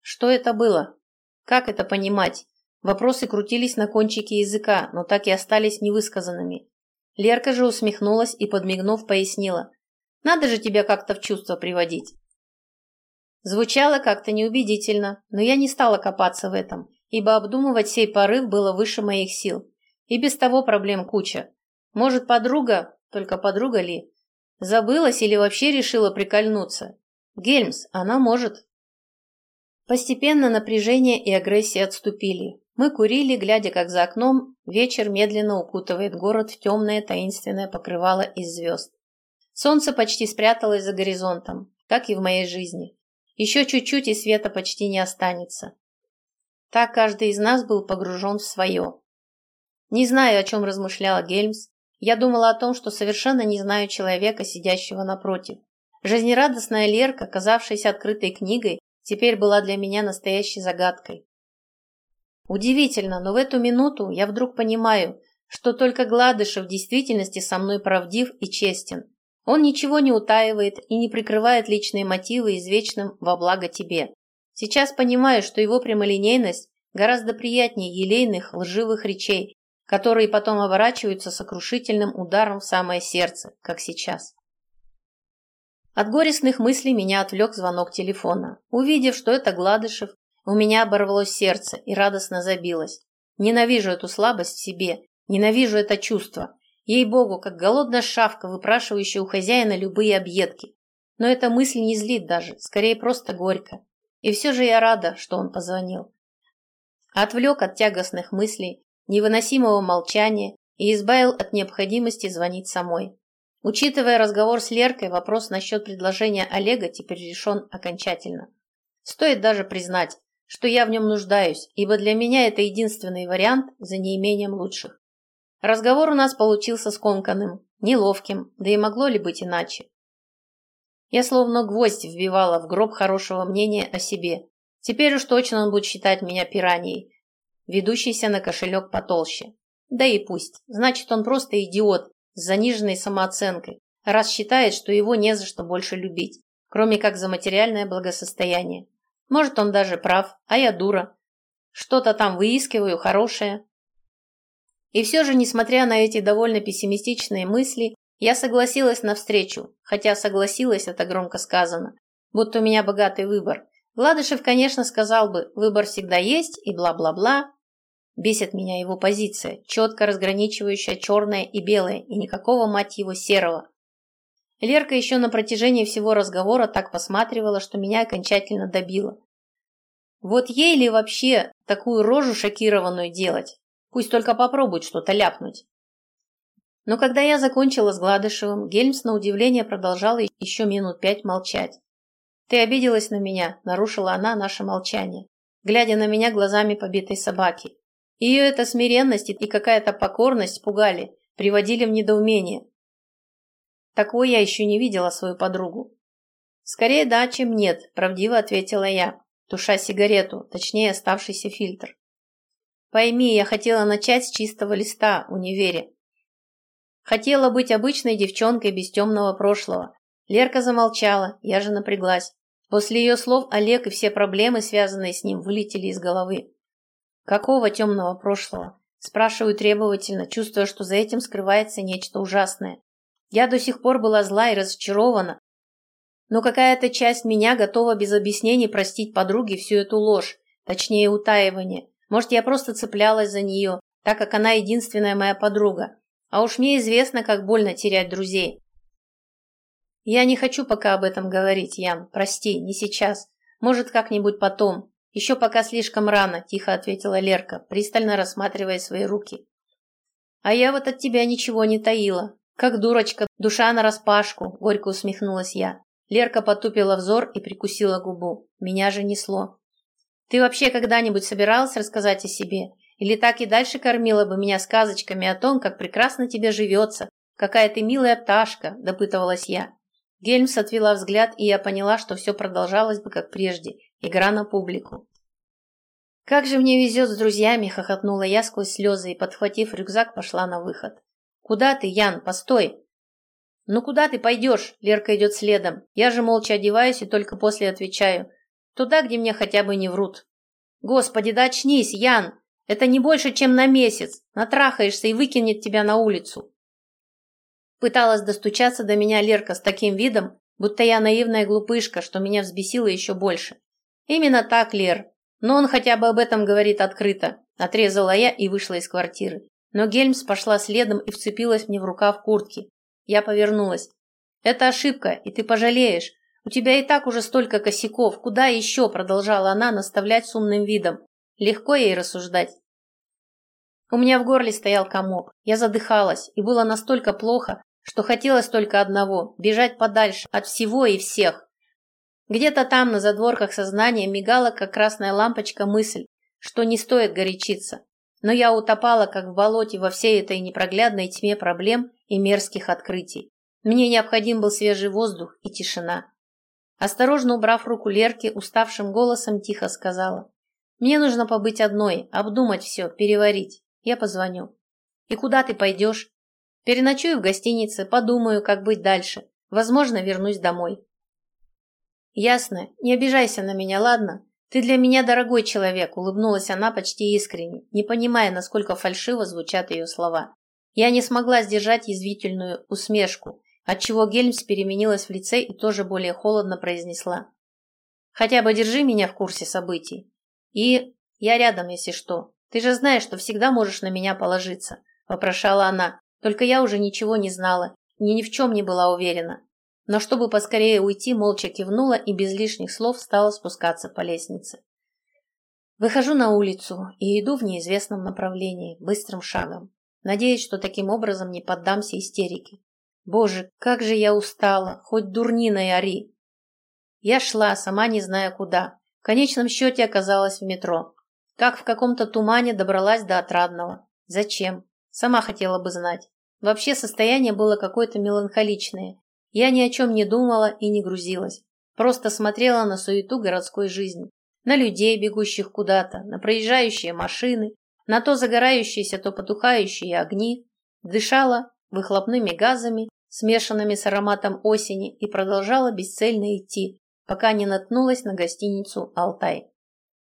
Speaker 1: Что это было? Как это понимать? Вопросы крутились на кончике языка, но так и остались невысказанными. Лерка же усмехнулась и, подмигнув, пояснила. «Надо же тебя как-то в чувство приводить». Звучало как-то неубедительно, но я не стала копаться в этом, ибо обдумывать сей порыв было выше моих сил. И без того проблем куча. Может, подруга, только подруга ли, Забылась или вообще решила прикольнуться? Гельмс, она может. Постепенно напряжение и агрессия отступили. Мы курили, глядя, как за окном вечер медленно укутывает город в темное таинственное покрывало из звезд. Солнце почти спряталось за горизонтом, как и в моей жизни. Еще чуть-чуть, и света почти не останется. Так каждый из нас был погружен в свое. Не знаю, о чем размышляла Гельмс, я думала о том, что совершенно не знаю человека, сидящего напротив. Жизнерадостная Лерка, казавшаяся открытой книгой, теперь была для меня настоящей загадкой. Удивительно, но в эту минуту я вдруг понимаю, что только Гладышев в действительности со мной правдив и честен. Он ничего не утаивает и не прикрывает личные мотивы извечным во благо тебе. Сейчас понимаю, что его прямолинейность гораздо приятнее елейных лживых речей, которые потом оборачиваются сокрушительным ударом в самое сердце, как сейчас. От горестных мыслей меня отвлек звонок телефона. Увидев, что это Гладышев, у меня оборвалось сердце и радостно забилось. Ненавижу эту слабость в себе, ненавижу это чувство. Ей-богу, как голодная шавка, выпрашивающая у хозяина любые объедки. Но эта мысль не злит даже, скорее просто горько. И все же я рада, что он позвонил. Отвлек от тягостных мыслей невыносимого молчания и избавил от необходимости звонить самой. Учитывая разговор с Леркой, вопрос насчет предложения Олега теперь решен окончательно. Стоит даже признать, что я в нем нуждаюсь, ибо для меня это единственный вариант за неимением лучших. Разговор у нас получился скомканным, неловким, да и могло ли быть иначе. Я словно гвоздь вбивала в гроб хорошего мнения о себе. Теперь уж точно он будет считать меня пираньей, ведущийся на кошелек потолще. Да и пусть. Значит, он просто идиот с заниженной самооценкой, раз считает, что его не за что больше любить, кроме как за материальное благосостояние. Может, он даже прав, а я дура. Что-то там выискиваю хорошее. И все же, несмотря на эти довольно пессимистичные мысли, я согласилась на встречу, хотя согласилась, это громко сказано, будто у меня богатый выбор. Гладышев, конечно, сказал бы, выбор всегда есть и бла-бла-бла, Бесит меня его позиция, четко разграничивающая черное и белое, и никакого, мать его, серого. Лерка еще на протяжении всего разговора так посматривала, что меня окончательно добила. Вот ей ли вообще такую рожу шокированную делать? Пусть только попробует что-то ляпнуть. Но когда я закончила с Гладышевым, Гельмс на удивление продолжала еще минут пять молчать. «Ты обиделась на меня», — нарушила она наше молчание, глядя на меня глазами побитой собаки. Ее эта смиренность и какая-то покорность пугали, приводили в недоумение. Такой я еще не видела свою подругу. «Скорее да, чем нет», – правдиво ответила я, туша сигарету, точнее оставшийся фильтр. «Пойми, я хотела начать с чистого листа, универе. Хотела быть обычной девчонкой без темного прошлого. Лерка замолчала, я же напряглась. После ее слов Олег и все проблемы, связанные с ним, вылетели из головы. Какого темного прошлого? Спрашиваю требовательно, чувствуя, что за этим скрывается нечто ужасное. Я до сих пор была зла и разочарована, но какая-то часть меня готова без объяснений простить подруге всю эту ложь, точнее утаивание. Может, я просто цеплялась за нее, так как она единственная моя подруга. А уж мне известно, как больно терять друзей. Я не хочу пока об этом говорить, Ян. Прости, не сейчас. Может, как-нибудь потом. «Еще пока слишком рано», – тихо ответила Лерка, пристально рассматривая свои руки. «А я вот от тебя ничего не таила. Как дурочка, душа нараспашку», – горько усмехнулась я. Лерка потупила взор и прикусила губу. Меня же несло. Ты вообще когда-нибудь собиралась рассказать о себе? Или так и дальше кормила бы меня сказочками о том, как прекрасно тебе живется, какая ты милая пташка, допытывалась я. Гельмс отвела взгляд, и я поняла, что все продолжалось бы как прежде, игра на публику. «Как же мне везет с друзьями!» – хохотнула я сквозь слезы и, подхватив рюкзак, пошла на выход. «Куда ты, Ян? Постой!» «Ну куда ты пойдешь?» – Лерка идет следом. Я же молча одеваюсь и только после отвечаю. «Туда, где мне хотя бы не врут». «Господи, да очнись, Ян! Это не больше, чем на месяц. Натрахаешься и выкинет тебя на улицу». Пыталась достучаться до меня Лерка с таким видом, будто я наивная глупышка, что меня взбесило еще больше. «Именно так, Лер. Но он хотя бы об этом говорит открыто», – отрезала я и вышла из квартиры. Но Гельмс пошла следом и вцепилась мне в рукав куртки. Я повернулась. «Это ошибка, и ты пожалеешь. У тебя и так уже столько косяков. Куда еще?» – продолжала она наставлять с умным видом. Легко ей рассуждать. У меня в горле стоял комок. Я задыхалась, и было настолько плохо, что хотелось только одного – бежать подальше от всего и всех. Где-то там, на задворках сознания, мигала, как красная лампочка, мысль, что не стоит горячиться. Но я утопала, как в болоте, во всей этой непроглядной тьме проблем и мерзких открытий. Мне необходим был свежий воздух и тишина. Осторожно убрав руку Лерки, уставшим голосом тихо сказала. «Мне нужно побыть одной, обдумать все, переварить. Я позвоню». «И куда ты пойдешь?» «Переночую в гостинице, подумаю, как быть дальше. Возможно, вернусь домой». «Ясно. Не обижайся на меня, ладно? Ты для меня дорогой человек», — улыбнулась она почти искренне, не понимая, насколько фальшиво звучат ее слова. Я не смогла сдержать язвительную усмешку, отчего Гельмс переменилась в лице и тоже более холодно произнесла. «Хотя бы держи меня в курсе событий. И я рядом, если что. Ты же знаешь, что всегда можешь на меня положиться», — вопрошала она. Только я уже ничего не знала, ни ни в чем не была уверена. Но чтобы поскорее уйти, молча кивнула и без лишних слов стала спускаться по лестнице. Выхожу на улицу и иду в неизвестном направлении, быстрым шагом. Надеюсь, что таким образом не поддамся истерике. Боже, как же я устала, хоть дурниной ори. Я шла, сама не зная куда. В конечном счете оказалась в метро. Как в каком-то тумане добралась до Отрадного. Зачем? Сама хотела бы знать. Вообще состояние было какое-то меланхоличное. Я ни о чем не думала и не грузилась. Просто смотрела на суету городской жизни. На людей, бегущих куда-то, на проезжающие машины, на то загорающиеся, то потухающие огни, дышала выхлопными газами, смешанными с ароматом осени, и продолжала бесцельно идти, пока не наткнулась на гостиницу «Алтай».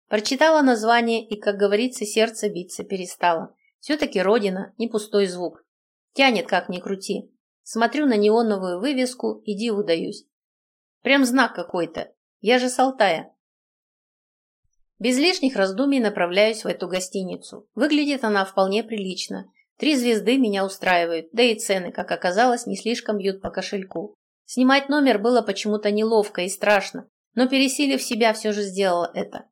Speaker 1: Прочитала название и, как говорится, сердце биться перестало. Все-таки родина, не пустой звук. Тянет, как ни крути. Смотрю на неоновую вывеску и диву даюсь. Прям знак какой-то. Я же с Алтая. Без лишних раздумий направляюсь в эту гостиницу. Выглядит она вполне прилично. Три звезды меня устраивают, да и цены, как оказалось, не слишком бьют по кошельку. Снимать номер было почему-то неловко и страшно, но пересилив себя, все же сделала это.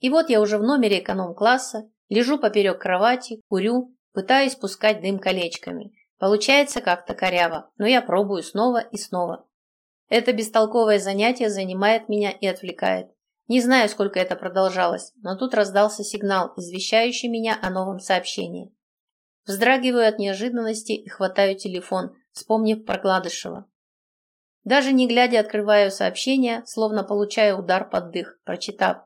Speaker 1: И вот я уже в номере эконом-класса, лежу поперек кровати, курю, пытаюсь пускать дым колечками. Получается как-то коряво, но я пробую снова и снова. Это бестолковое занятие занимает меня и отвлекает. Не знаю, сколько это продолжалось, но тут раздался сигнал, извещающий меня о новом сообщении. Вздрагиваю от неожиданности и хватаю телефон, вспомнив про Гладышева. Даже не глядя открываю сообщение, словно получаю удар под дых, прочитав.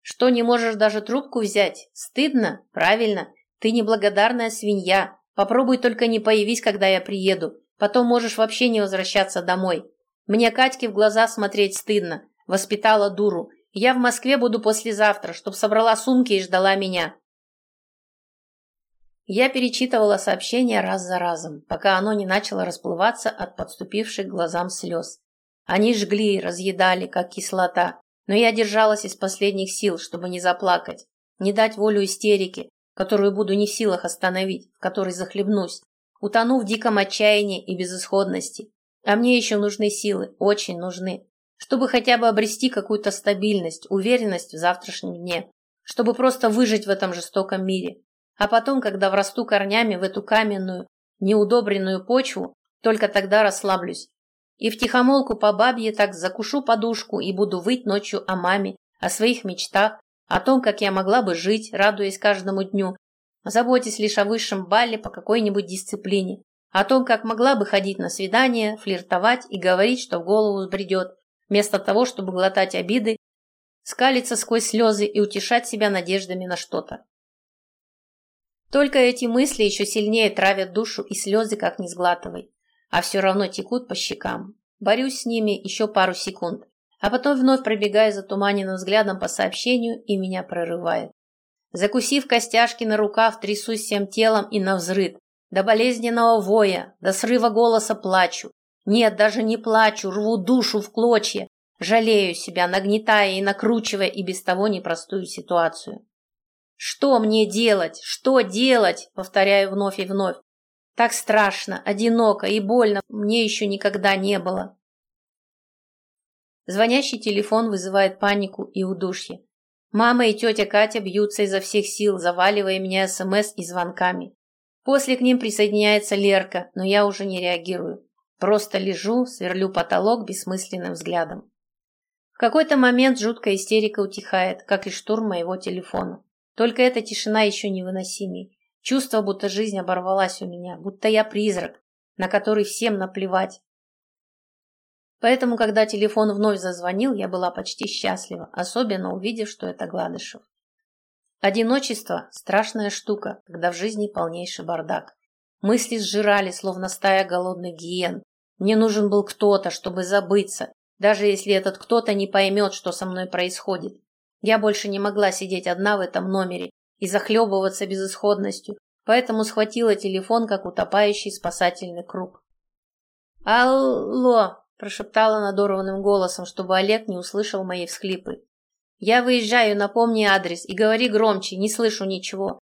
Speaker 1: Что, не можешь даже трубку взять? Стыдно? Правильно. Ты неблагодарная свинья. Попробуй только не появись, когда я приеду. Потом можешь вообще не возвращаться домой. Мне Катьке в глаза смотреть стыдно. Воспитала дуру. Я в Москве буду послезавтра, чтоб собрала сумки и ждала меня. Я перечитывала сообщение раз за разом, пока оно не начало расплываться от подступивших глазам слез. Они жгли, разъедали, как кислота, но я держалась из последних сил, чтобы не заплакать, не дать волю истерике, которую буду не в силах остановить, в которой захлебнусь, утону в диком отчаянии и безысходности. А мне еще нужны силы, очень нужны чтобы хотя бы обрести какую-то стабильность, уверенность в завтрашнем дне, чтобы просто выжить в этом жестоком мире. А потом, когда врасту корнями в эту каменную, неудобренную почву, только тогда расслаблюсь. И втихомолку по бабье так закушу подушку и буду выть ночью о маме, о своих мечтах, о том, как я могла бы жить, радуясь каждому дню, заботясь лишь о высшем балле по какой-нибудь дисциплине, о том, как могла бы ходить на свидания, флиртовать и говорить, что в голову бредет, вместо того, чтобы глотать обиды, скалиться сквозь слезы и утешать себя надеждами на что-то. Только эти мысли еще сильнее травят душу, и слезы как не сглатывай, а все равно текут по щекам. Борюсь с ними еще пару секунд, а потом вновь пробегаю затуманенным взглядом по сообщению, и меня прорывает. Закусив костяшки на рукав, трясусь всем телом и навзрыд, до болезненного воя, до срыва голоса плачу. Нет, даже не плачу, рву душу в клочья, жалею себя, нагнетая и накручивая и без того непростую ситуацию. Что мне делать? Что делать? Повторяю вновь и вновь. Так страшно, одиноко и больно мне еще никогда не было. Звонящий телефон вызывает панику и удушье. Мама и тетя Катя бьются изо всех сил, заваливая меня СМС и звонками. После к ним присоединяется Лерка, но я уже не реагирую. Просто лежу, сверлю потолок бессмысленным взглядом. В какой-то момент жуткая истерика утихает, как и штурм моего телефона. Только эта тишина еще невыносимей. Чувство, будто жизнь оборвалась у меня, будто я призрак, на который всем наплевать. Поэтому, когда телефон вновь зазвонил, я была почти счастлива, особенно увидев, что это Гладышев. Одиночество – страшная штука, когда в жизни полнейший бардак. Мысли сжирали, словно стая голодных гиен. Мне нужен был кто-то, чтобы забыться, даже если этот кто-то не поймет, что со мной происходит. Я больше не могла сидеть одна в этом номере и захлебываться безысходностью, поэтому схватила телефон, как утопающий спасательный круг. «Алло!» – прошептала надорванным голосом, чтобы Олег не услышал мои всхлипы. Я выезжаю, напомни адрес и говори громче, не слышу ничего.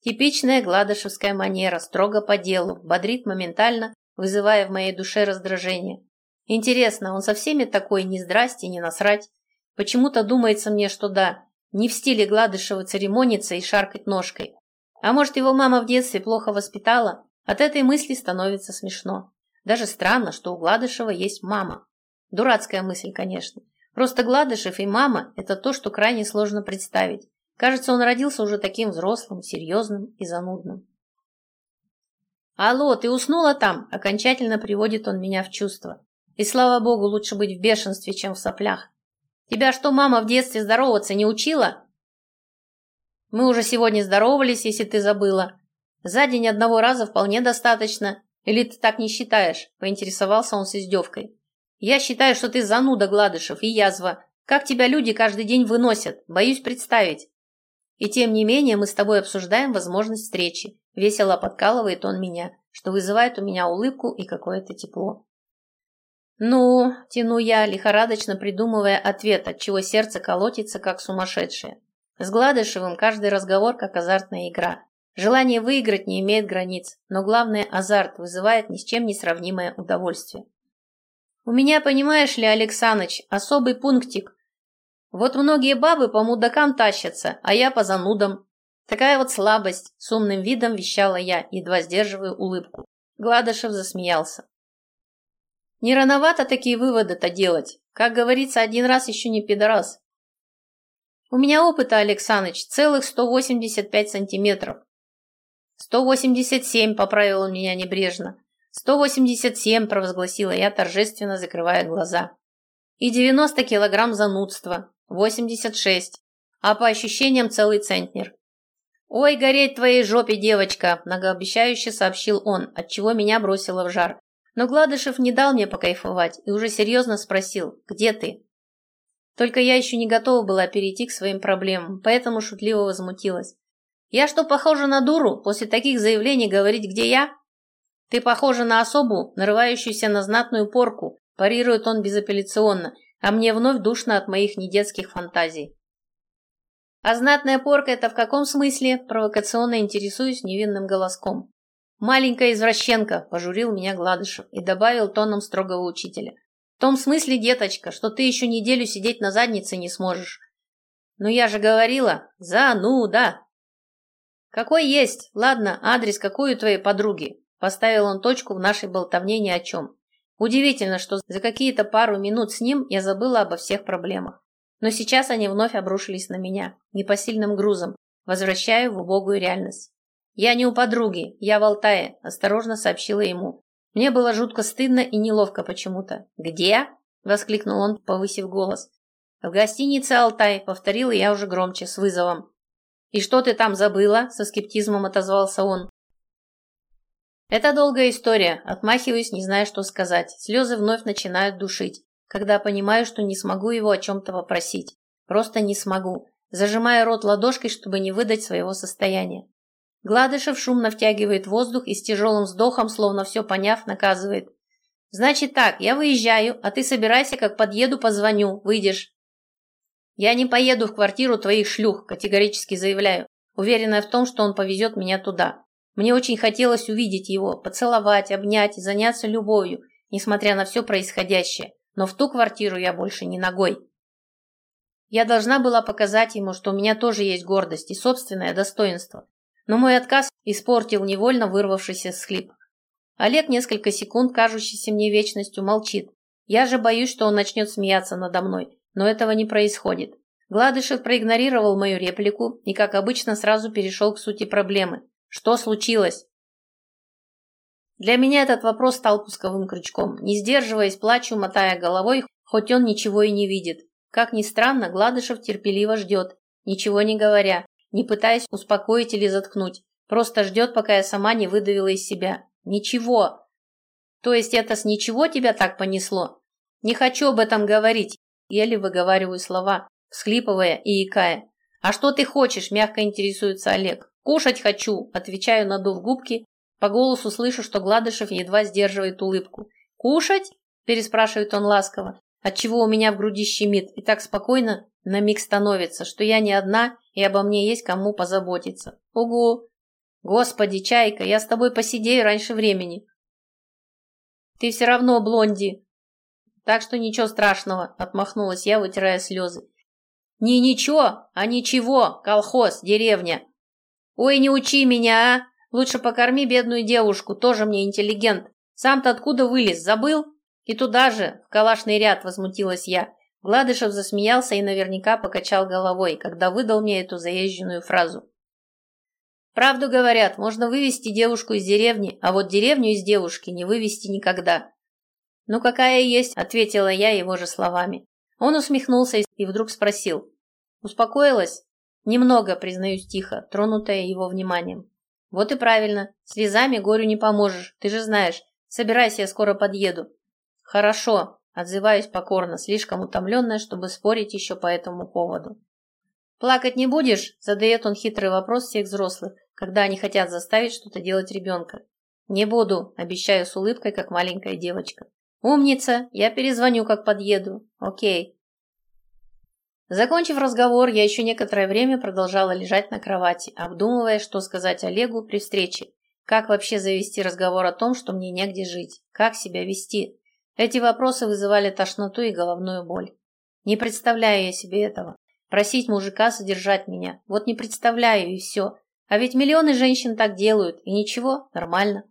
Speaker 1: Типичная гладышевская манера, строго по делу, бодрит моментально, вызывая в моей душе раздражение. Интересно, он со всеми такой ни здрасте, ни насрать? Почему-то думается мне, что да, не в стиле Гладышева церемониться и шаркать ножкой. А может, его мама в детстве плохо воспитала? От этой мысли становится смешно. Даже странно, что у Гладышева есть мама. Дурацкая мысль, конечно. Просто Гладышев и мама – это то, что крайне сложно представить. Кажется, он родился уже таким взрослым, серьезным и занудным. «Алло, ты уснула там?» – окончательно приводит он меня в чувство. И слава богу, лучше быть в бешенстве, чем в соплях. «Тебя что, мама в детстве здороваться не учила?» «Мы уже сегодня здоровались, если ты забыла. За день одного раза вполне достаточно. Или ты так не считаешь?» – поинтересовался он с издевкой. Я считаю, что ты зануда, Гладышев, и язва. Как тебя люди каждый день выносят? Боюсь представить. И тем не менее мы с тобой обсуждаем возможность встречи. Весело подкалывает он меня, что вызывает у меня улыбку и какое-то тепло. «Ну», — тяну я, лихорадочно придумывая ответ, от чего сердце колотится, как сумасшедшее. С Гладышевым каждый разговор, как азартная игра. Желание выиграть не имеет границ, но главное, азарт вызывает ни с чем не сравнимое удовольствие. У меня, понимаешь ли, Александрович, особый пунктик. Вот многие бабы по мудакам тащатся, а я по занудам. Такая вот слабость, с умным видом вещала я, едва сдерживая улыбку. Гладышев засмеялся. Не рановато такие выводы-то делать. Как говорится, один раз еще не пидорас. У меня опыта, Александрович, целых 185 сантиметров. 187, поправил он меня небрежно. «Сто восемьдесят семь», – провозгласила я, торжественно закрывая глаза. «И девяносто килограмм занудства. Восемьдесят шесть. А по ощущениям целый центнер». «Ой, гореть твоей жопе, девочка!» – многообещающе сообщил он, отчего меня бросило в жар. Но Гладышев не дал мне покайфовать и уже серьезно спросил, где ты? Только я еще не готова была перейти к своим проблемам, поэтому шутливо возмутилась. «Я что, похожа на дуру, после таких заявлений говорить, где я?» «Ты похожа на особу, нарывающуюся на знатную порку», парирует он безапелляционно, а мне вновь душно от моих недетских фантазий. «А знатная порка – это в каком смысле?» Провокационно интересуюсь невинным голоском. «Маленькая извращенка», – пожурил меня Гладышев и добавил тоном строгого учителя. «В том смысле, деточка, что ты еще неделю сидеть на заднице не сможешь». «Ну я же говорила, зануда!» «Какой есть? Ладно, адрес какой у твоей подруги?» Поставил он точку в нашей болтовне ни о чем. Удивительно, что за какие-то пару минут с ним я забыла обо всех проблемах. Но сейчас они вновь обрушились на меня, непосильным грузом, возвращая в убогую реальность. «Я не у подруги, я в Алтае», – осторожно сообщила ему. Мне было жутко стыдно и неловко почему-то. «Где?» – воскликнул он, повысив голос. «В гостинице «Алтай», – повторила я уже громче, с вызовом. «И что ты там забыла?» – со скептизмом отозвался он. «Это долгая история», – отмахиваюсь, не зная, что сказать. Слезы вновь начинают душить, когда понимаю, что не смогу его о чем-то попросить. Просто не смогу, зажимая рот ладошкой, чтобы не выдать своего состояния. Гладышев шумно втягивает воздух и с тяжелым вздохом, словно все поняв, наказывает. «Значит так, я выезжаю, а ты собирайся, как подъеду, позвоню, выйдешь». «Я не поеду в квартиру твоих шлюх», – категорически заявляю, уверенная в том, что он повезет меня туда. Мне очень хотелось увидеть его, поцеловать, обнять и заняться любовью, несмотря на все происходящее, но в ту квартиру я больше не ногой. Я должна была показать ему, что у меня тоже есть гордость и собственное достоинство, но мой отказ испортил невольно вырвавшийся схлип. Олег несколько секунд, кажущийся мне вечностью, молчит. Я же боюсь, что он начнет смеяться надо мной, но этого не происходит. Гладышев проигнорировал мою реплику и, как обычно, сразу перешел к сути проблемы. Что случилось? Для меня этот вопрос стал пусковым крючком. Не сдерживаясь, плачу, мотая головой, хоть он ничего и не видит. Как ни странно, Гладышев терпеливо ждет, ничего не говоря, не пытаясь успокоить или заткнуть, просто ждет, пока я сама не выдавила из себя. Ничего. То есть это с ничего тебя так понесло? Не хочу об этом говорить. Еле выговариваю слова, всхлипывая и икая. А что ты хочешь, мягко интересуется Олег. Кушать хочу, отвечаю, надув губки. По голосу слышу, что Гладышев едва сдерживает улыбку. Кушать? переспрашивает он ласково, отчего у меня в груди щемит и так спокойно на миг становится, что я не одна и обо мне есть кому позаботиться. Ого! Господи, Чайка, я с тобой посидею раньше времени. Ты все равно блонди. Так что ничего страшного, отмахнулась я, вытирая слезы. Не ничего, а ничего, колхоз, деревня. Ой, не учи меня, а! Лучше покорми бедную девушку, тоже мне интеллигент. Сам-то откуда вылез, забыл? И туда же, в калашный ряд, возмутилась я. Гладышев засмеялся и наверняка покачал головой, когда выдал мне эту заезженную фразу. Правду говорят, можно вывести девушку из деревни, а вот деревню из девушки не вывести никогда. Ну какая есть, ответила я его же словами. Он усмехнулся и вдруг спросил. Успокоилась? Немного, признаюсь тихо, тронутая его вниманием. Вот и правильно, слезами горю не поможешь, ты же знаешь. Собирайся, я скоро подъеду. Хорошо, Отзываюсь покорно, слишком утомленная, чтобы спорить еще по этому поводу. «Плакать не будешь?» – задает он хитрый вопрос всех взрослых, когда они хотят заставить что-то делать ребенка. «Не буду», – обещаю с улыбкой, как маленькая девочка. «Умница! Я перезвоню, как подъеду. Окей». Закончив разговор, я еще некоторое время продолжала лежать на кровати, обдумывая, что сказать Олегу при встрече. Как вообще завести разговор о том, что мне негде жить? Как себя вести? Эти вопросы вызывали тошноту и головную боль. Не представляю я себе этого. Просить мужика содержать меня. Вот не представляю и все. А ведь миллионы женщин так делают, и ничего, нормально.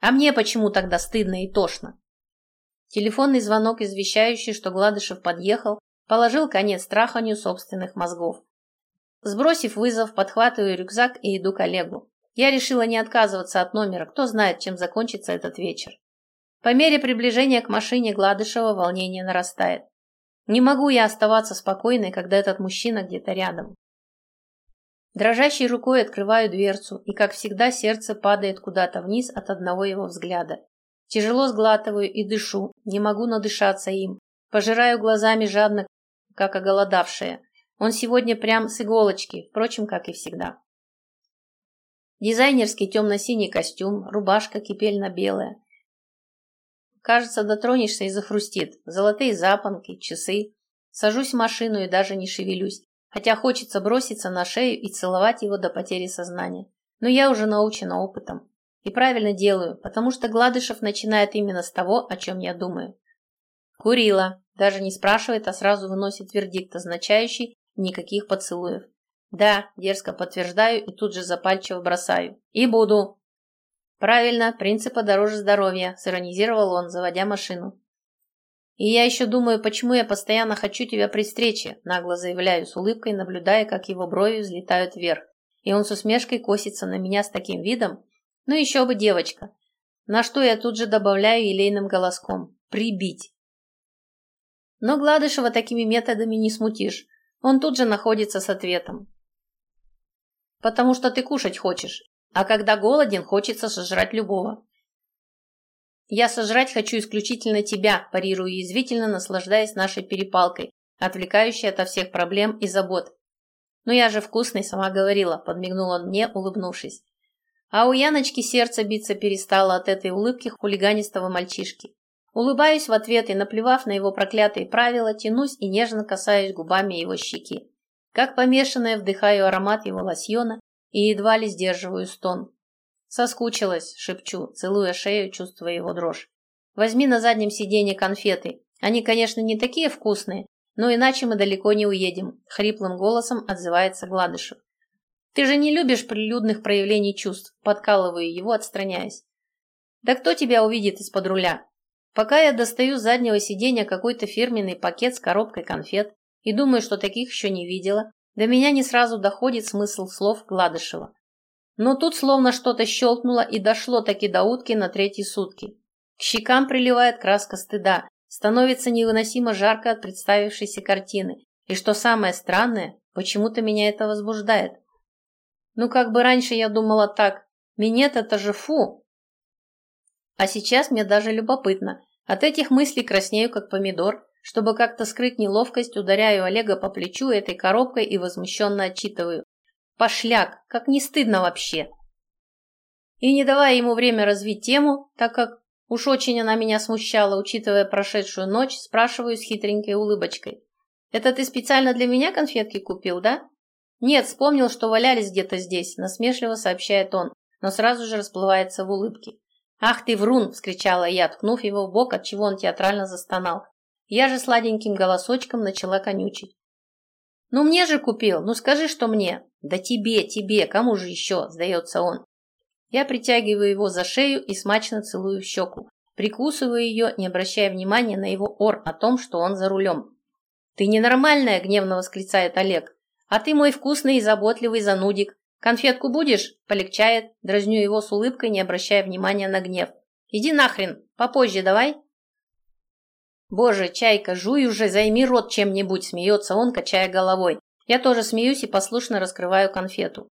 Speaker 1: А мне почему тогда стыдно и тошно? Телефонный звонок, извещающий, что Гладышев подъехал, положил конец траханию собственных мозгов. Сбросив вызов, подхватываю рюкзак и иду к Олегу. Я решила не отказываться от номера, кто знает, чем закончится этот вечер. По мере приближения к машине Гладышева волнение нарастает. Не могу я оставаться спокойной, когда этот мужчина где-то рядом. Дрожащей рукой открываю дверцу, и, как всегда, сердце падает куда-то вниз от одного его взгляда. Тяжело сглатываю и дышу, не могу надышаться им. Пожираю глазами жадно, как оголодавшая. Он сегодня прям с иголочки, впрочем, как и всегда. Дизайнерский темно-синий костюм, рубашка кипельно-белая, Кажется, дотронешься и захрустит. Золотые запонки, часы. Сажусь в машину и даже не шевелюсь, хотя хочется броситься на шею и целовать его до потери сознания. Но я уже научена опытом. И правильно делаю, потому что Гладышев начинает именно с того, о чем я думаю. Курила. Даже не спрашивает, а сразу выносит вердикт, означающий никаких поцелуев. Да, дерзко подтверждаю и тут же запальчиво бросаю. И буду. Правильно, принципа дороже здоровья, сиронизировал он, заводя машину. И я еще думаю, почему я постоянно хочу тебя при встрече, нагло заявляю с улыбкой, наблюдая, как его брови взлетают вверх. И он с усмешкой косится на меня с таким видом. Ну еще бы девочка. На что я тут же добавляю елейным голоском. Прибить. Но Гладышева такими методами не смутишь. Он тут же находится с ответом. Потому что ты кушать хочешь. А когда голоден, хочется сожрать любого. Я сожрать хочу исключительно тебя, парирую язвительно, наслаждаясь нашей перепалкой, отвлекающей ото всех проблем и забот. Но я же вкусный, сама говорила, подмигнул он мне, улыбнувшись. А у Яночки сердце биться перестало от этой улыбки хулиганистого мальчишки. Улыбаюсь в ответ и, наплевав на его проклятые правила, тянусь и нежно касаюсь губами его щеки. Как помешанная вдыхаю аромат его лосьона и едва ли сдерживаю стон. «Соскучилась», — шепчу, целуя шею, чувствуя его дрожь. «Возьми на заднем сиденье конфеты. Они, конечно, не такие вкусные, но иначе мы далеко не уедем», — хриплым голосом отзывается Гладышев. «Ты же не любишь прилюдных проявлений чувств», — подкалываю его, отстраняясь. «Да кто тебя увидит из-под руля?» Пока я достаю с заднего сиденья какой-то фирменный пакет с коробкой конфет и думаю, что таких еще не видела, до меня не сразу доходит смысл слов Гладышева. Но тут словно что-то щелкнуло и дошло таки до утки на третьи сутки. К щекам приливает краска стыда, становится невыносимо жарко от представившейся картины. И что самое странное, почему-то меня это возбуждает. Ну, как бы раньше я думала так, минет это же фу. А сейчас мне даже любопытно. От этих мыслей краснею, как помидор, чтобы как-то скрыть неловкость, ударяю Олега по плечу этой коробкой и возмущенно отчитываю. Пошляк, как не стыдно вообще. И не давая ему время развить тему, так как уж очень она меня смущала, учитывая прошедшую ночь, спрашиваю с хитренькой улыбочкой. «Это ты специально для меня конфетки купил, да?» «Нет, вспомнил, что валялись где-то здесь», – насмешливо сообщает он, но сразу же расплывается в улыбке. «Ах ты, врун!» – вскричала я, ткнув его в бок, от чего он театрально застонал. Я же сладеньким голосочком начала конючить. «Ну мне же купил, ну скажи, что мне!» «Да тебе, тебе, кому же еще?» – сдается он. Я притягиваю его за шею и смачно целую в щеку, прикусываю ее, не обращая внимания на его ор о том, что он за рулем. «Ты ненормальная!» – гневно восклицает Олег. «А ты мой вкусный и заботливый занудик. Конфетку будешь?» – полегчает, дразню его с улыбкой, не обращая внимания на гнев. «Иди нахрен, попозже давай!» «Боже, чайка, жуй уже, займи рот чем-нибудь!» – смеется он, качая головой. Я тоже смеюсь и послушно раскрываю конфету.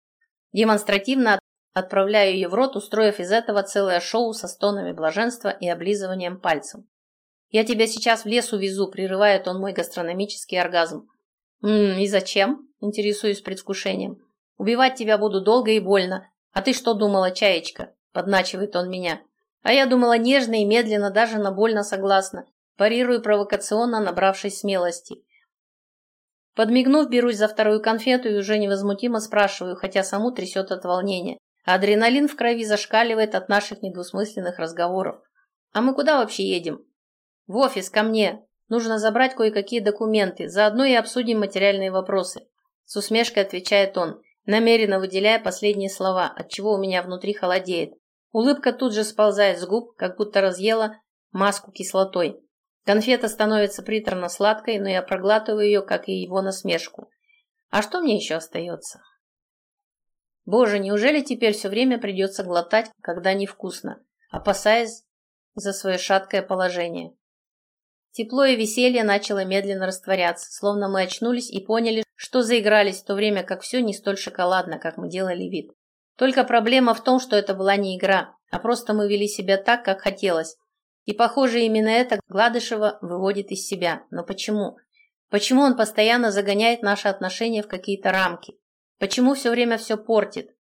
Speaker 1: Демонстративно отправляю ее в рот, устроив из этого целое шоу со стонами блаженства и облизыванием пальцем. «Я тебя сейчас в лес увезу», – прерывает он мой гастрономический оргазм. «Ммм, и зачем?» – интересуюсь предвкушением. «Убивать тебя буду долго и больно. А ты что думала, чаечка?» – подначивает он меня. А я думала нежно и медленно, даже на больно согласна. Парирую провокационно, набравшись смелости. Подмигнув, берусь за вторую конфету и уже невозмутимо спрашиваю, хотя саму трясет от волнения. Адреналин в крови зашкаливает от наших недвусмысленных разговоров. А мы куда вообще едем? В офис, ко мне. Нужно забрать кое-какие документы, заодно и обсудим материальные вопросы. С усмешкой отвечает он, намеренно выделяя последние слова, от чего у меня внутри холодеет. Улыбка тут же сползает с губ, как будто разъела маску кислотой. Конфета становится приторно-сладкой, но я проглатываю ее, как и его насмешку. А что мне еще остается? Боже, неужели теперь все время придется глотать, когда невкусно, опасаясь за свое шаткое положение? Тепло и веселье начало медленно растворяться, словно мы очнулись и поняли, что заигрались в то время, как все не столь шоколадно, как мы делали вид. Только проблема в том, что это была не игра, а просто мы вели себя так, как хотелось, и, похоже, именно это Гладышева выводит из себя. Но почему? Почему он постоянно загоняет наши отношения в какие-то рамки? Почему все время все портит?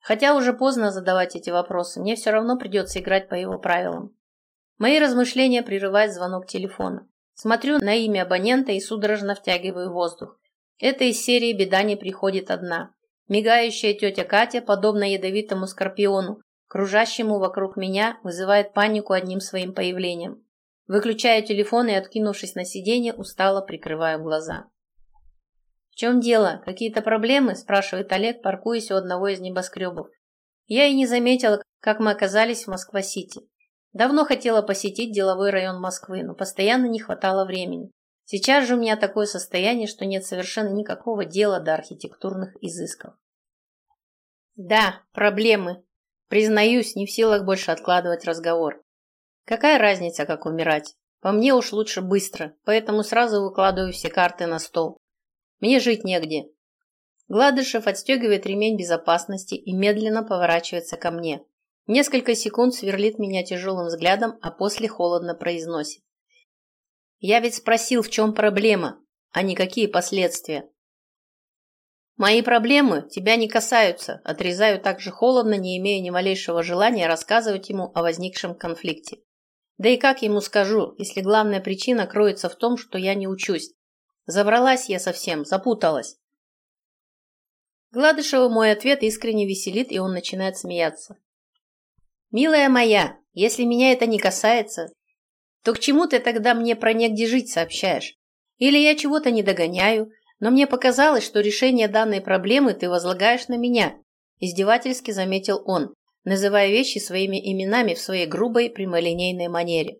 Speaker 1: Хотя уже поздно задавать эти вопросы, мне все равно придется играть по его правилам. Мои размышления прерывает звонок телефона. Смотрю на имя абонента и судорожно втягиваю воздух. Это из серии «Беда не приходит одна». Мигающая тетя Катя, подобно ядовитому скорпиону, кружащему вокруг меня, вызывает панику одним своим появлением. Выключаю телефон и, откинувшись на сиденье, устало прикрываю глаза. «В чем дело? Какие-то проблемы?» – спрашивает Олег, паркуясь у одного из небоскребов. Я и не заметила, как мы оказались в Москва-Сити. Давно хотела посетить деловой район Москвы, но постоянно не хватало времени. Сейчас же у меня такое состояние, что нет совершенно никакого дела до архитектурных изысков. Да, проблемы. Признаюсь, не в силах больше откладывать разговор. Какая разница, как умирать? По мне уж лучше быстро, поэтому сразу выкладываю все карты на стол. Мне жить негде. Гладышев отстегивает ремень безопасности и медленно поворачивается ко мне. Несколько секунд сверлит меня тяжелым взглядом, а после холодно произносит. Я ведь спросил, в чем проблема, а не какие последствия. Мои проблемы тебя не касаются, отрезаю так же холодно, не имея ни малейшего желания рассказывать ему о возникшем конфликте. Да и как ему скажу, если главная причина кроется в том, что я не учусь. Забралась я совсем, запуталась. Гладышева мой ответ искренне веселит, и он начинает смеяться. «Милая моя, если меня это не касается, то к чему ты тогда мне про негде жить сообщаешь? Или я чего-то не догоняю, но мне показалось, что решение данной проблемы ты возлагаешь на меня», издевательски заметил он, называя вещи своими именами в своей грубой прямолинейной манере.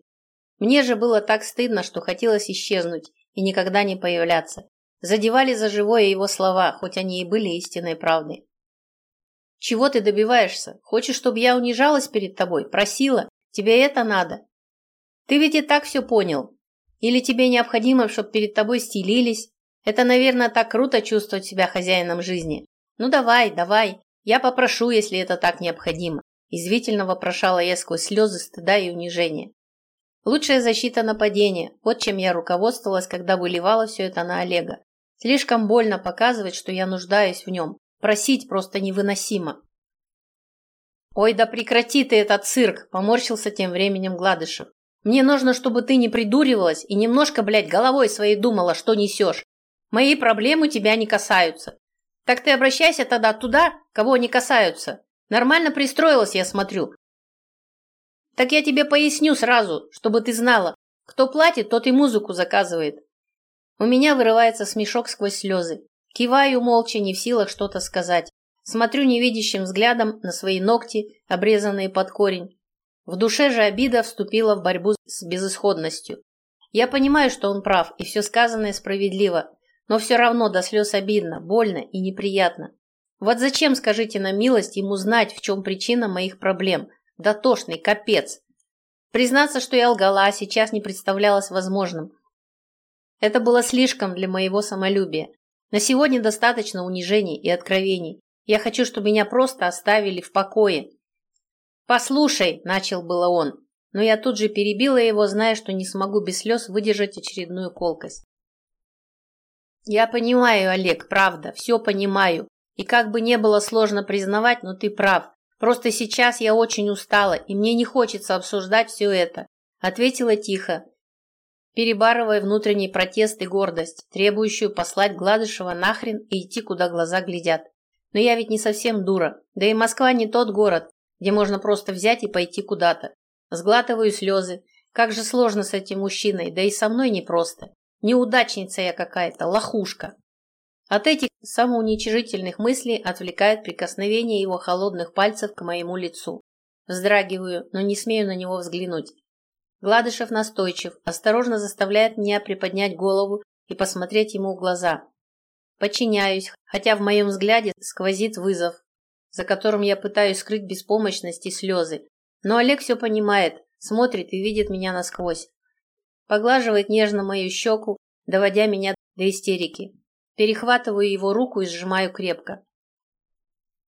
Speaker 1: Мне же было так стыдно, что хотелось исчезнуть и никогда не появляться. Задевали за живое его слова, хоть они и были истинной правдой. Чего ты добиваешься? Хочешь, чтобы я унижалась перед тобой? Просила? Тебе это надо? Ты ведь и так все понял. Или тебе необходимо, чтобы перед тобой стелились? Это, наверное, так круто чувствовать себя хозяином жизни. Ну давай, давай. Я попрошу, если это так необходимо. Извительно вопрошала я сквозь слезы стыда и унижения. Лучшая защита нападения. Вот чем я руководствовалась, когда выливала все это на Олега. Слишком больно показывать, что я нуждаюсь в нем, Просить просто невыносимо. «Ой, да прекрати ты этот цирк!» – поморщился тем временем Гладышев. «Мне нужно, чтобы ты не придуривалась и немножко, блядь, головой своей думала, что несешь. Мои проблемы тебя не касаются. Так ты обращайся тогда туда, кого не касаются. Нормально пристроилась, я смотрю. Так я тебе поясню сразу, чтобы ты знала. Кто платит, тот и музыку заказывает». У меня вырывается смешок сквозь слезы. Киваю молча, не в силах что-то сказать. Смотрю невидящим взглядом на свои ногти, обрезанные под корень. В душе же обида вступила в борьбу с безысходностью. Я понимаю, что он прав, и все сказанное справедливо, но все равно до слез обидно, больно и неприятно. Вот зачем, скажите на милость, ему знать, в чем причина моих проблем? Дотошный капец. Признаться, что я лгала, сейчас не представлялось возможным. Это было слишком для моего самолюбия. На сегодня достаточно унижений и откровений. Я хочу, чтобы меня просто оставили в покое. «Послушай», – начал было он, но я тут же перебила его, зная, что не смогу без слез выдержать очередную колкость. «Я понимаю, Олег, правда, все понимаю. И как бы не было сложно признавать, но ты прав. Просто сейчас я очень устала, и мне не хочется обсуждать все это», – ответила тихо, перебарывая внутренний протест и гордость, требующую послать Гладышева нахрен и идти, куда глаза глядят. Но я ведь не совсем дура, да и Москва не тот город, где можно просто взять и пойти куда-то. Сглатываю слезы. Как же сложно с этим мужчиной, да и со мной непросто. Неудачница я какая-то, лохушка. От этих самоуничижительных мыслей отвлекает прикосновение его холодных пальцев к моему лицу. Вздрагиваю, но не смею на него взглянуть. Гладышев настойчив, осторожно заставляет меня приподнять голову и посмотреть ему в глаза. Подчиняюсь, хотя в моем взгляде сквозит вызов, за которым я пытаюсь скрыть беспомощность и слезы. Но Олег все понимает, смотрит и видит меня насквозь. Поглаживает нежно мою щеку, доводя меня до истерики. Перехватываю его руку и сжимаю крепко.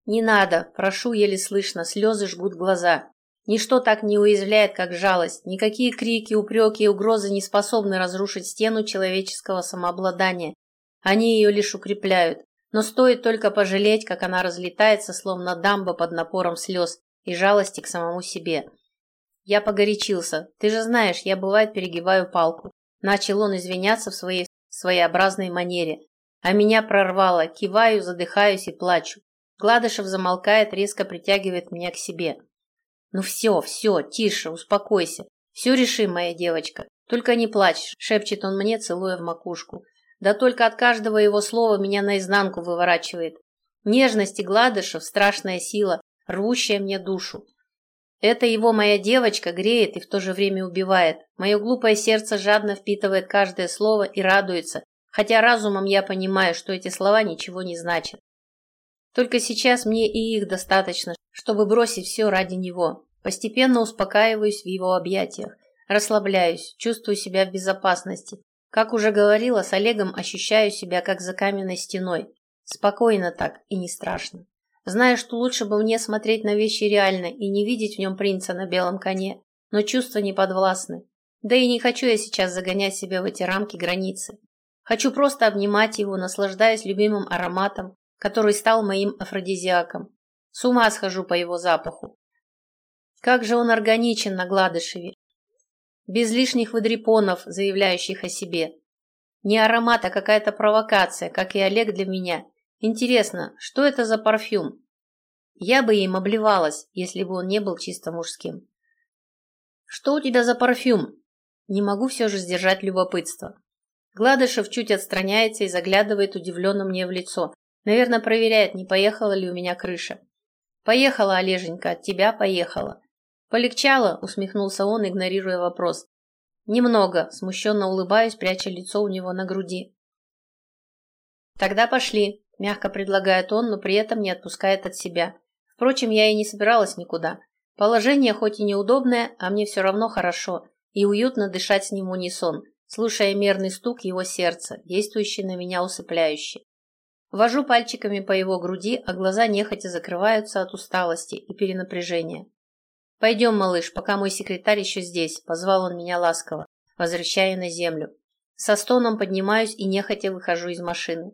Speaker 1: «Не надо!» – прошу еле слышно, слезы жгут глаза. Ничто так не уязвляет, как жалость. Никакие крики, упреки и угрозы не способны разрушить стену человеческого самообладания. Они ее лишь укрепляют. Но стоит только пожалеть, как она разлетается, словно дамба под напором слез и жалости к самому себе. Я погорячился. Ты же знаешь, я бывает перегибаю палку. Начал он извиняться в своей своеобразной манере. А меня прорвало. Киваю, задыхаюсь и плачу. Гладышев замолкает, резко притягивает меня к себе. «Ну все, все, тише, успокойся. Все решим, моя девочка. Только не плачь», — шепчет он мне, целуя в макушку. Да только от каждого его слова меня наизнанку выворачивает. Нежность и гладышев — страшная сила, рвущая мне душу. Это его моя девочка греет и в то же время убивает. Мое глупое сердце жадно впитывает каждое слово и радуется, хотя разумом я понимаю, что эти слова ничего не значат. Только сейчас мне и их достаточно, чтобы бросить все ради него. Постепенно успокаиваюсь в его объятиях, расслабляюсь, чувствую себя в безопасности. Как уже говорила, с Олегом ощущаю себя как за каменной стеной. Спокойно так и не страшно. Знаю, что лучше бы мне смотреть на вещи реально и не видеть в нем принца на белом коне, но чувства не подвластны. Да и не хочу я сейчас загонять себя в эти рамки границы. Хочу просто обнимать его, наслаждаясь любимым ароматом, который стал моим афродизиаком. С ума схожу по его запаху. Как же он органичен на Гладышеве. Без лишних выдрепонов, заявляющих о себе. Не аромат, а какая-то провокация, как и Олег для меня. Интересно, что это за парфюм? Я бы им обливалась, если бы он не был чисто мужским. Что у тебя за парфюм? Не могу все же сдержать любопытство. Гладышев чуть отстраняется и заглядывает удивленно мне в лицо, Наверное, проверяет, не поехала ли у меня крыша. Поехала, Олеженька, от тебя поехала. Полегчало, усмехнулся он, игнорируя вопрос. Немного, смущенно улыбаюсь, пряча лицо у него на груди. Тогда пошли, мягко предлагает он, но при этом не отпускает от себя. Впрочем, я и не собиралась никуда. Положение хоть и неудобное, а мне все равно хорошо, и уютно дышать с ним унисон, слушая мерный стук его сердца, действующий на меня усыпляюще. Вожу пальчиками по его груди, а глаза нехотя закрываются от усталости и перенапряжения. «Пойдем, малыш, пока мой секретарь еще здесь», — позвал он меня ласково, возвращая на землю. Со стоном поднимаюсь и нехотя выхожу из машины.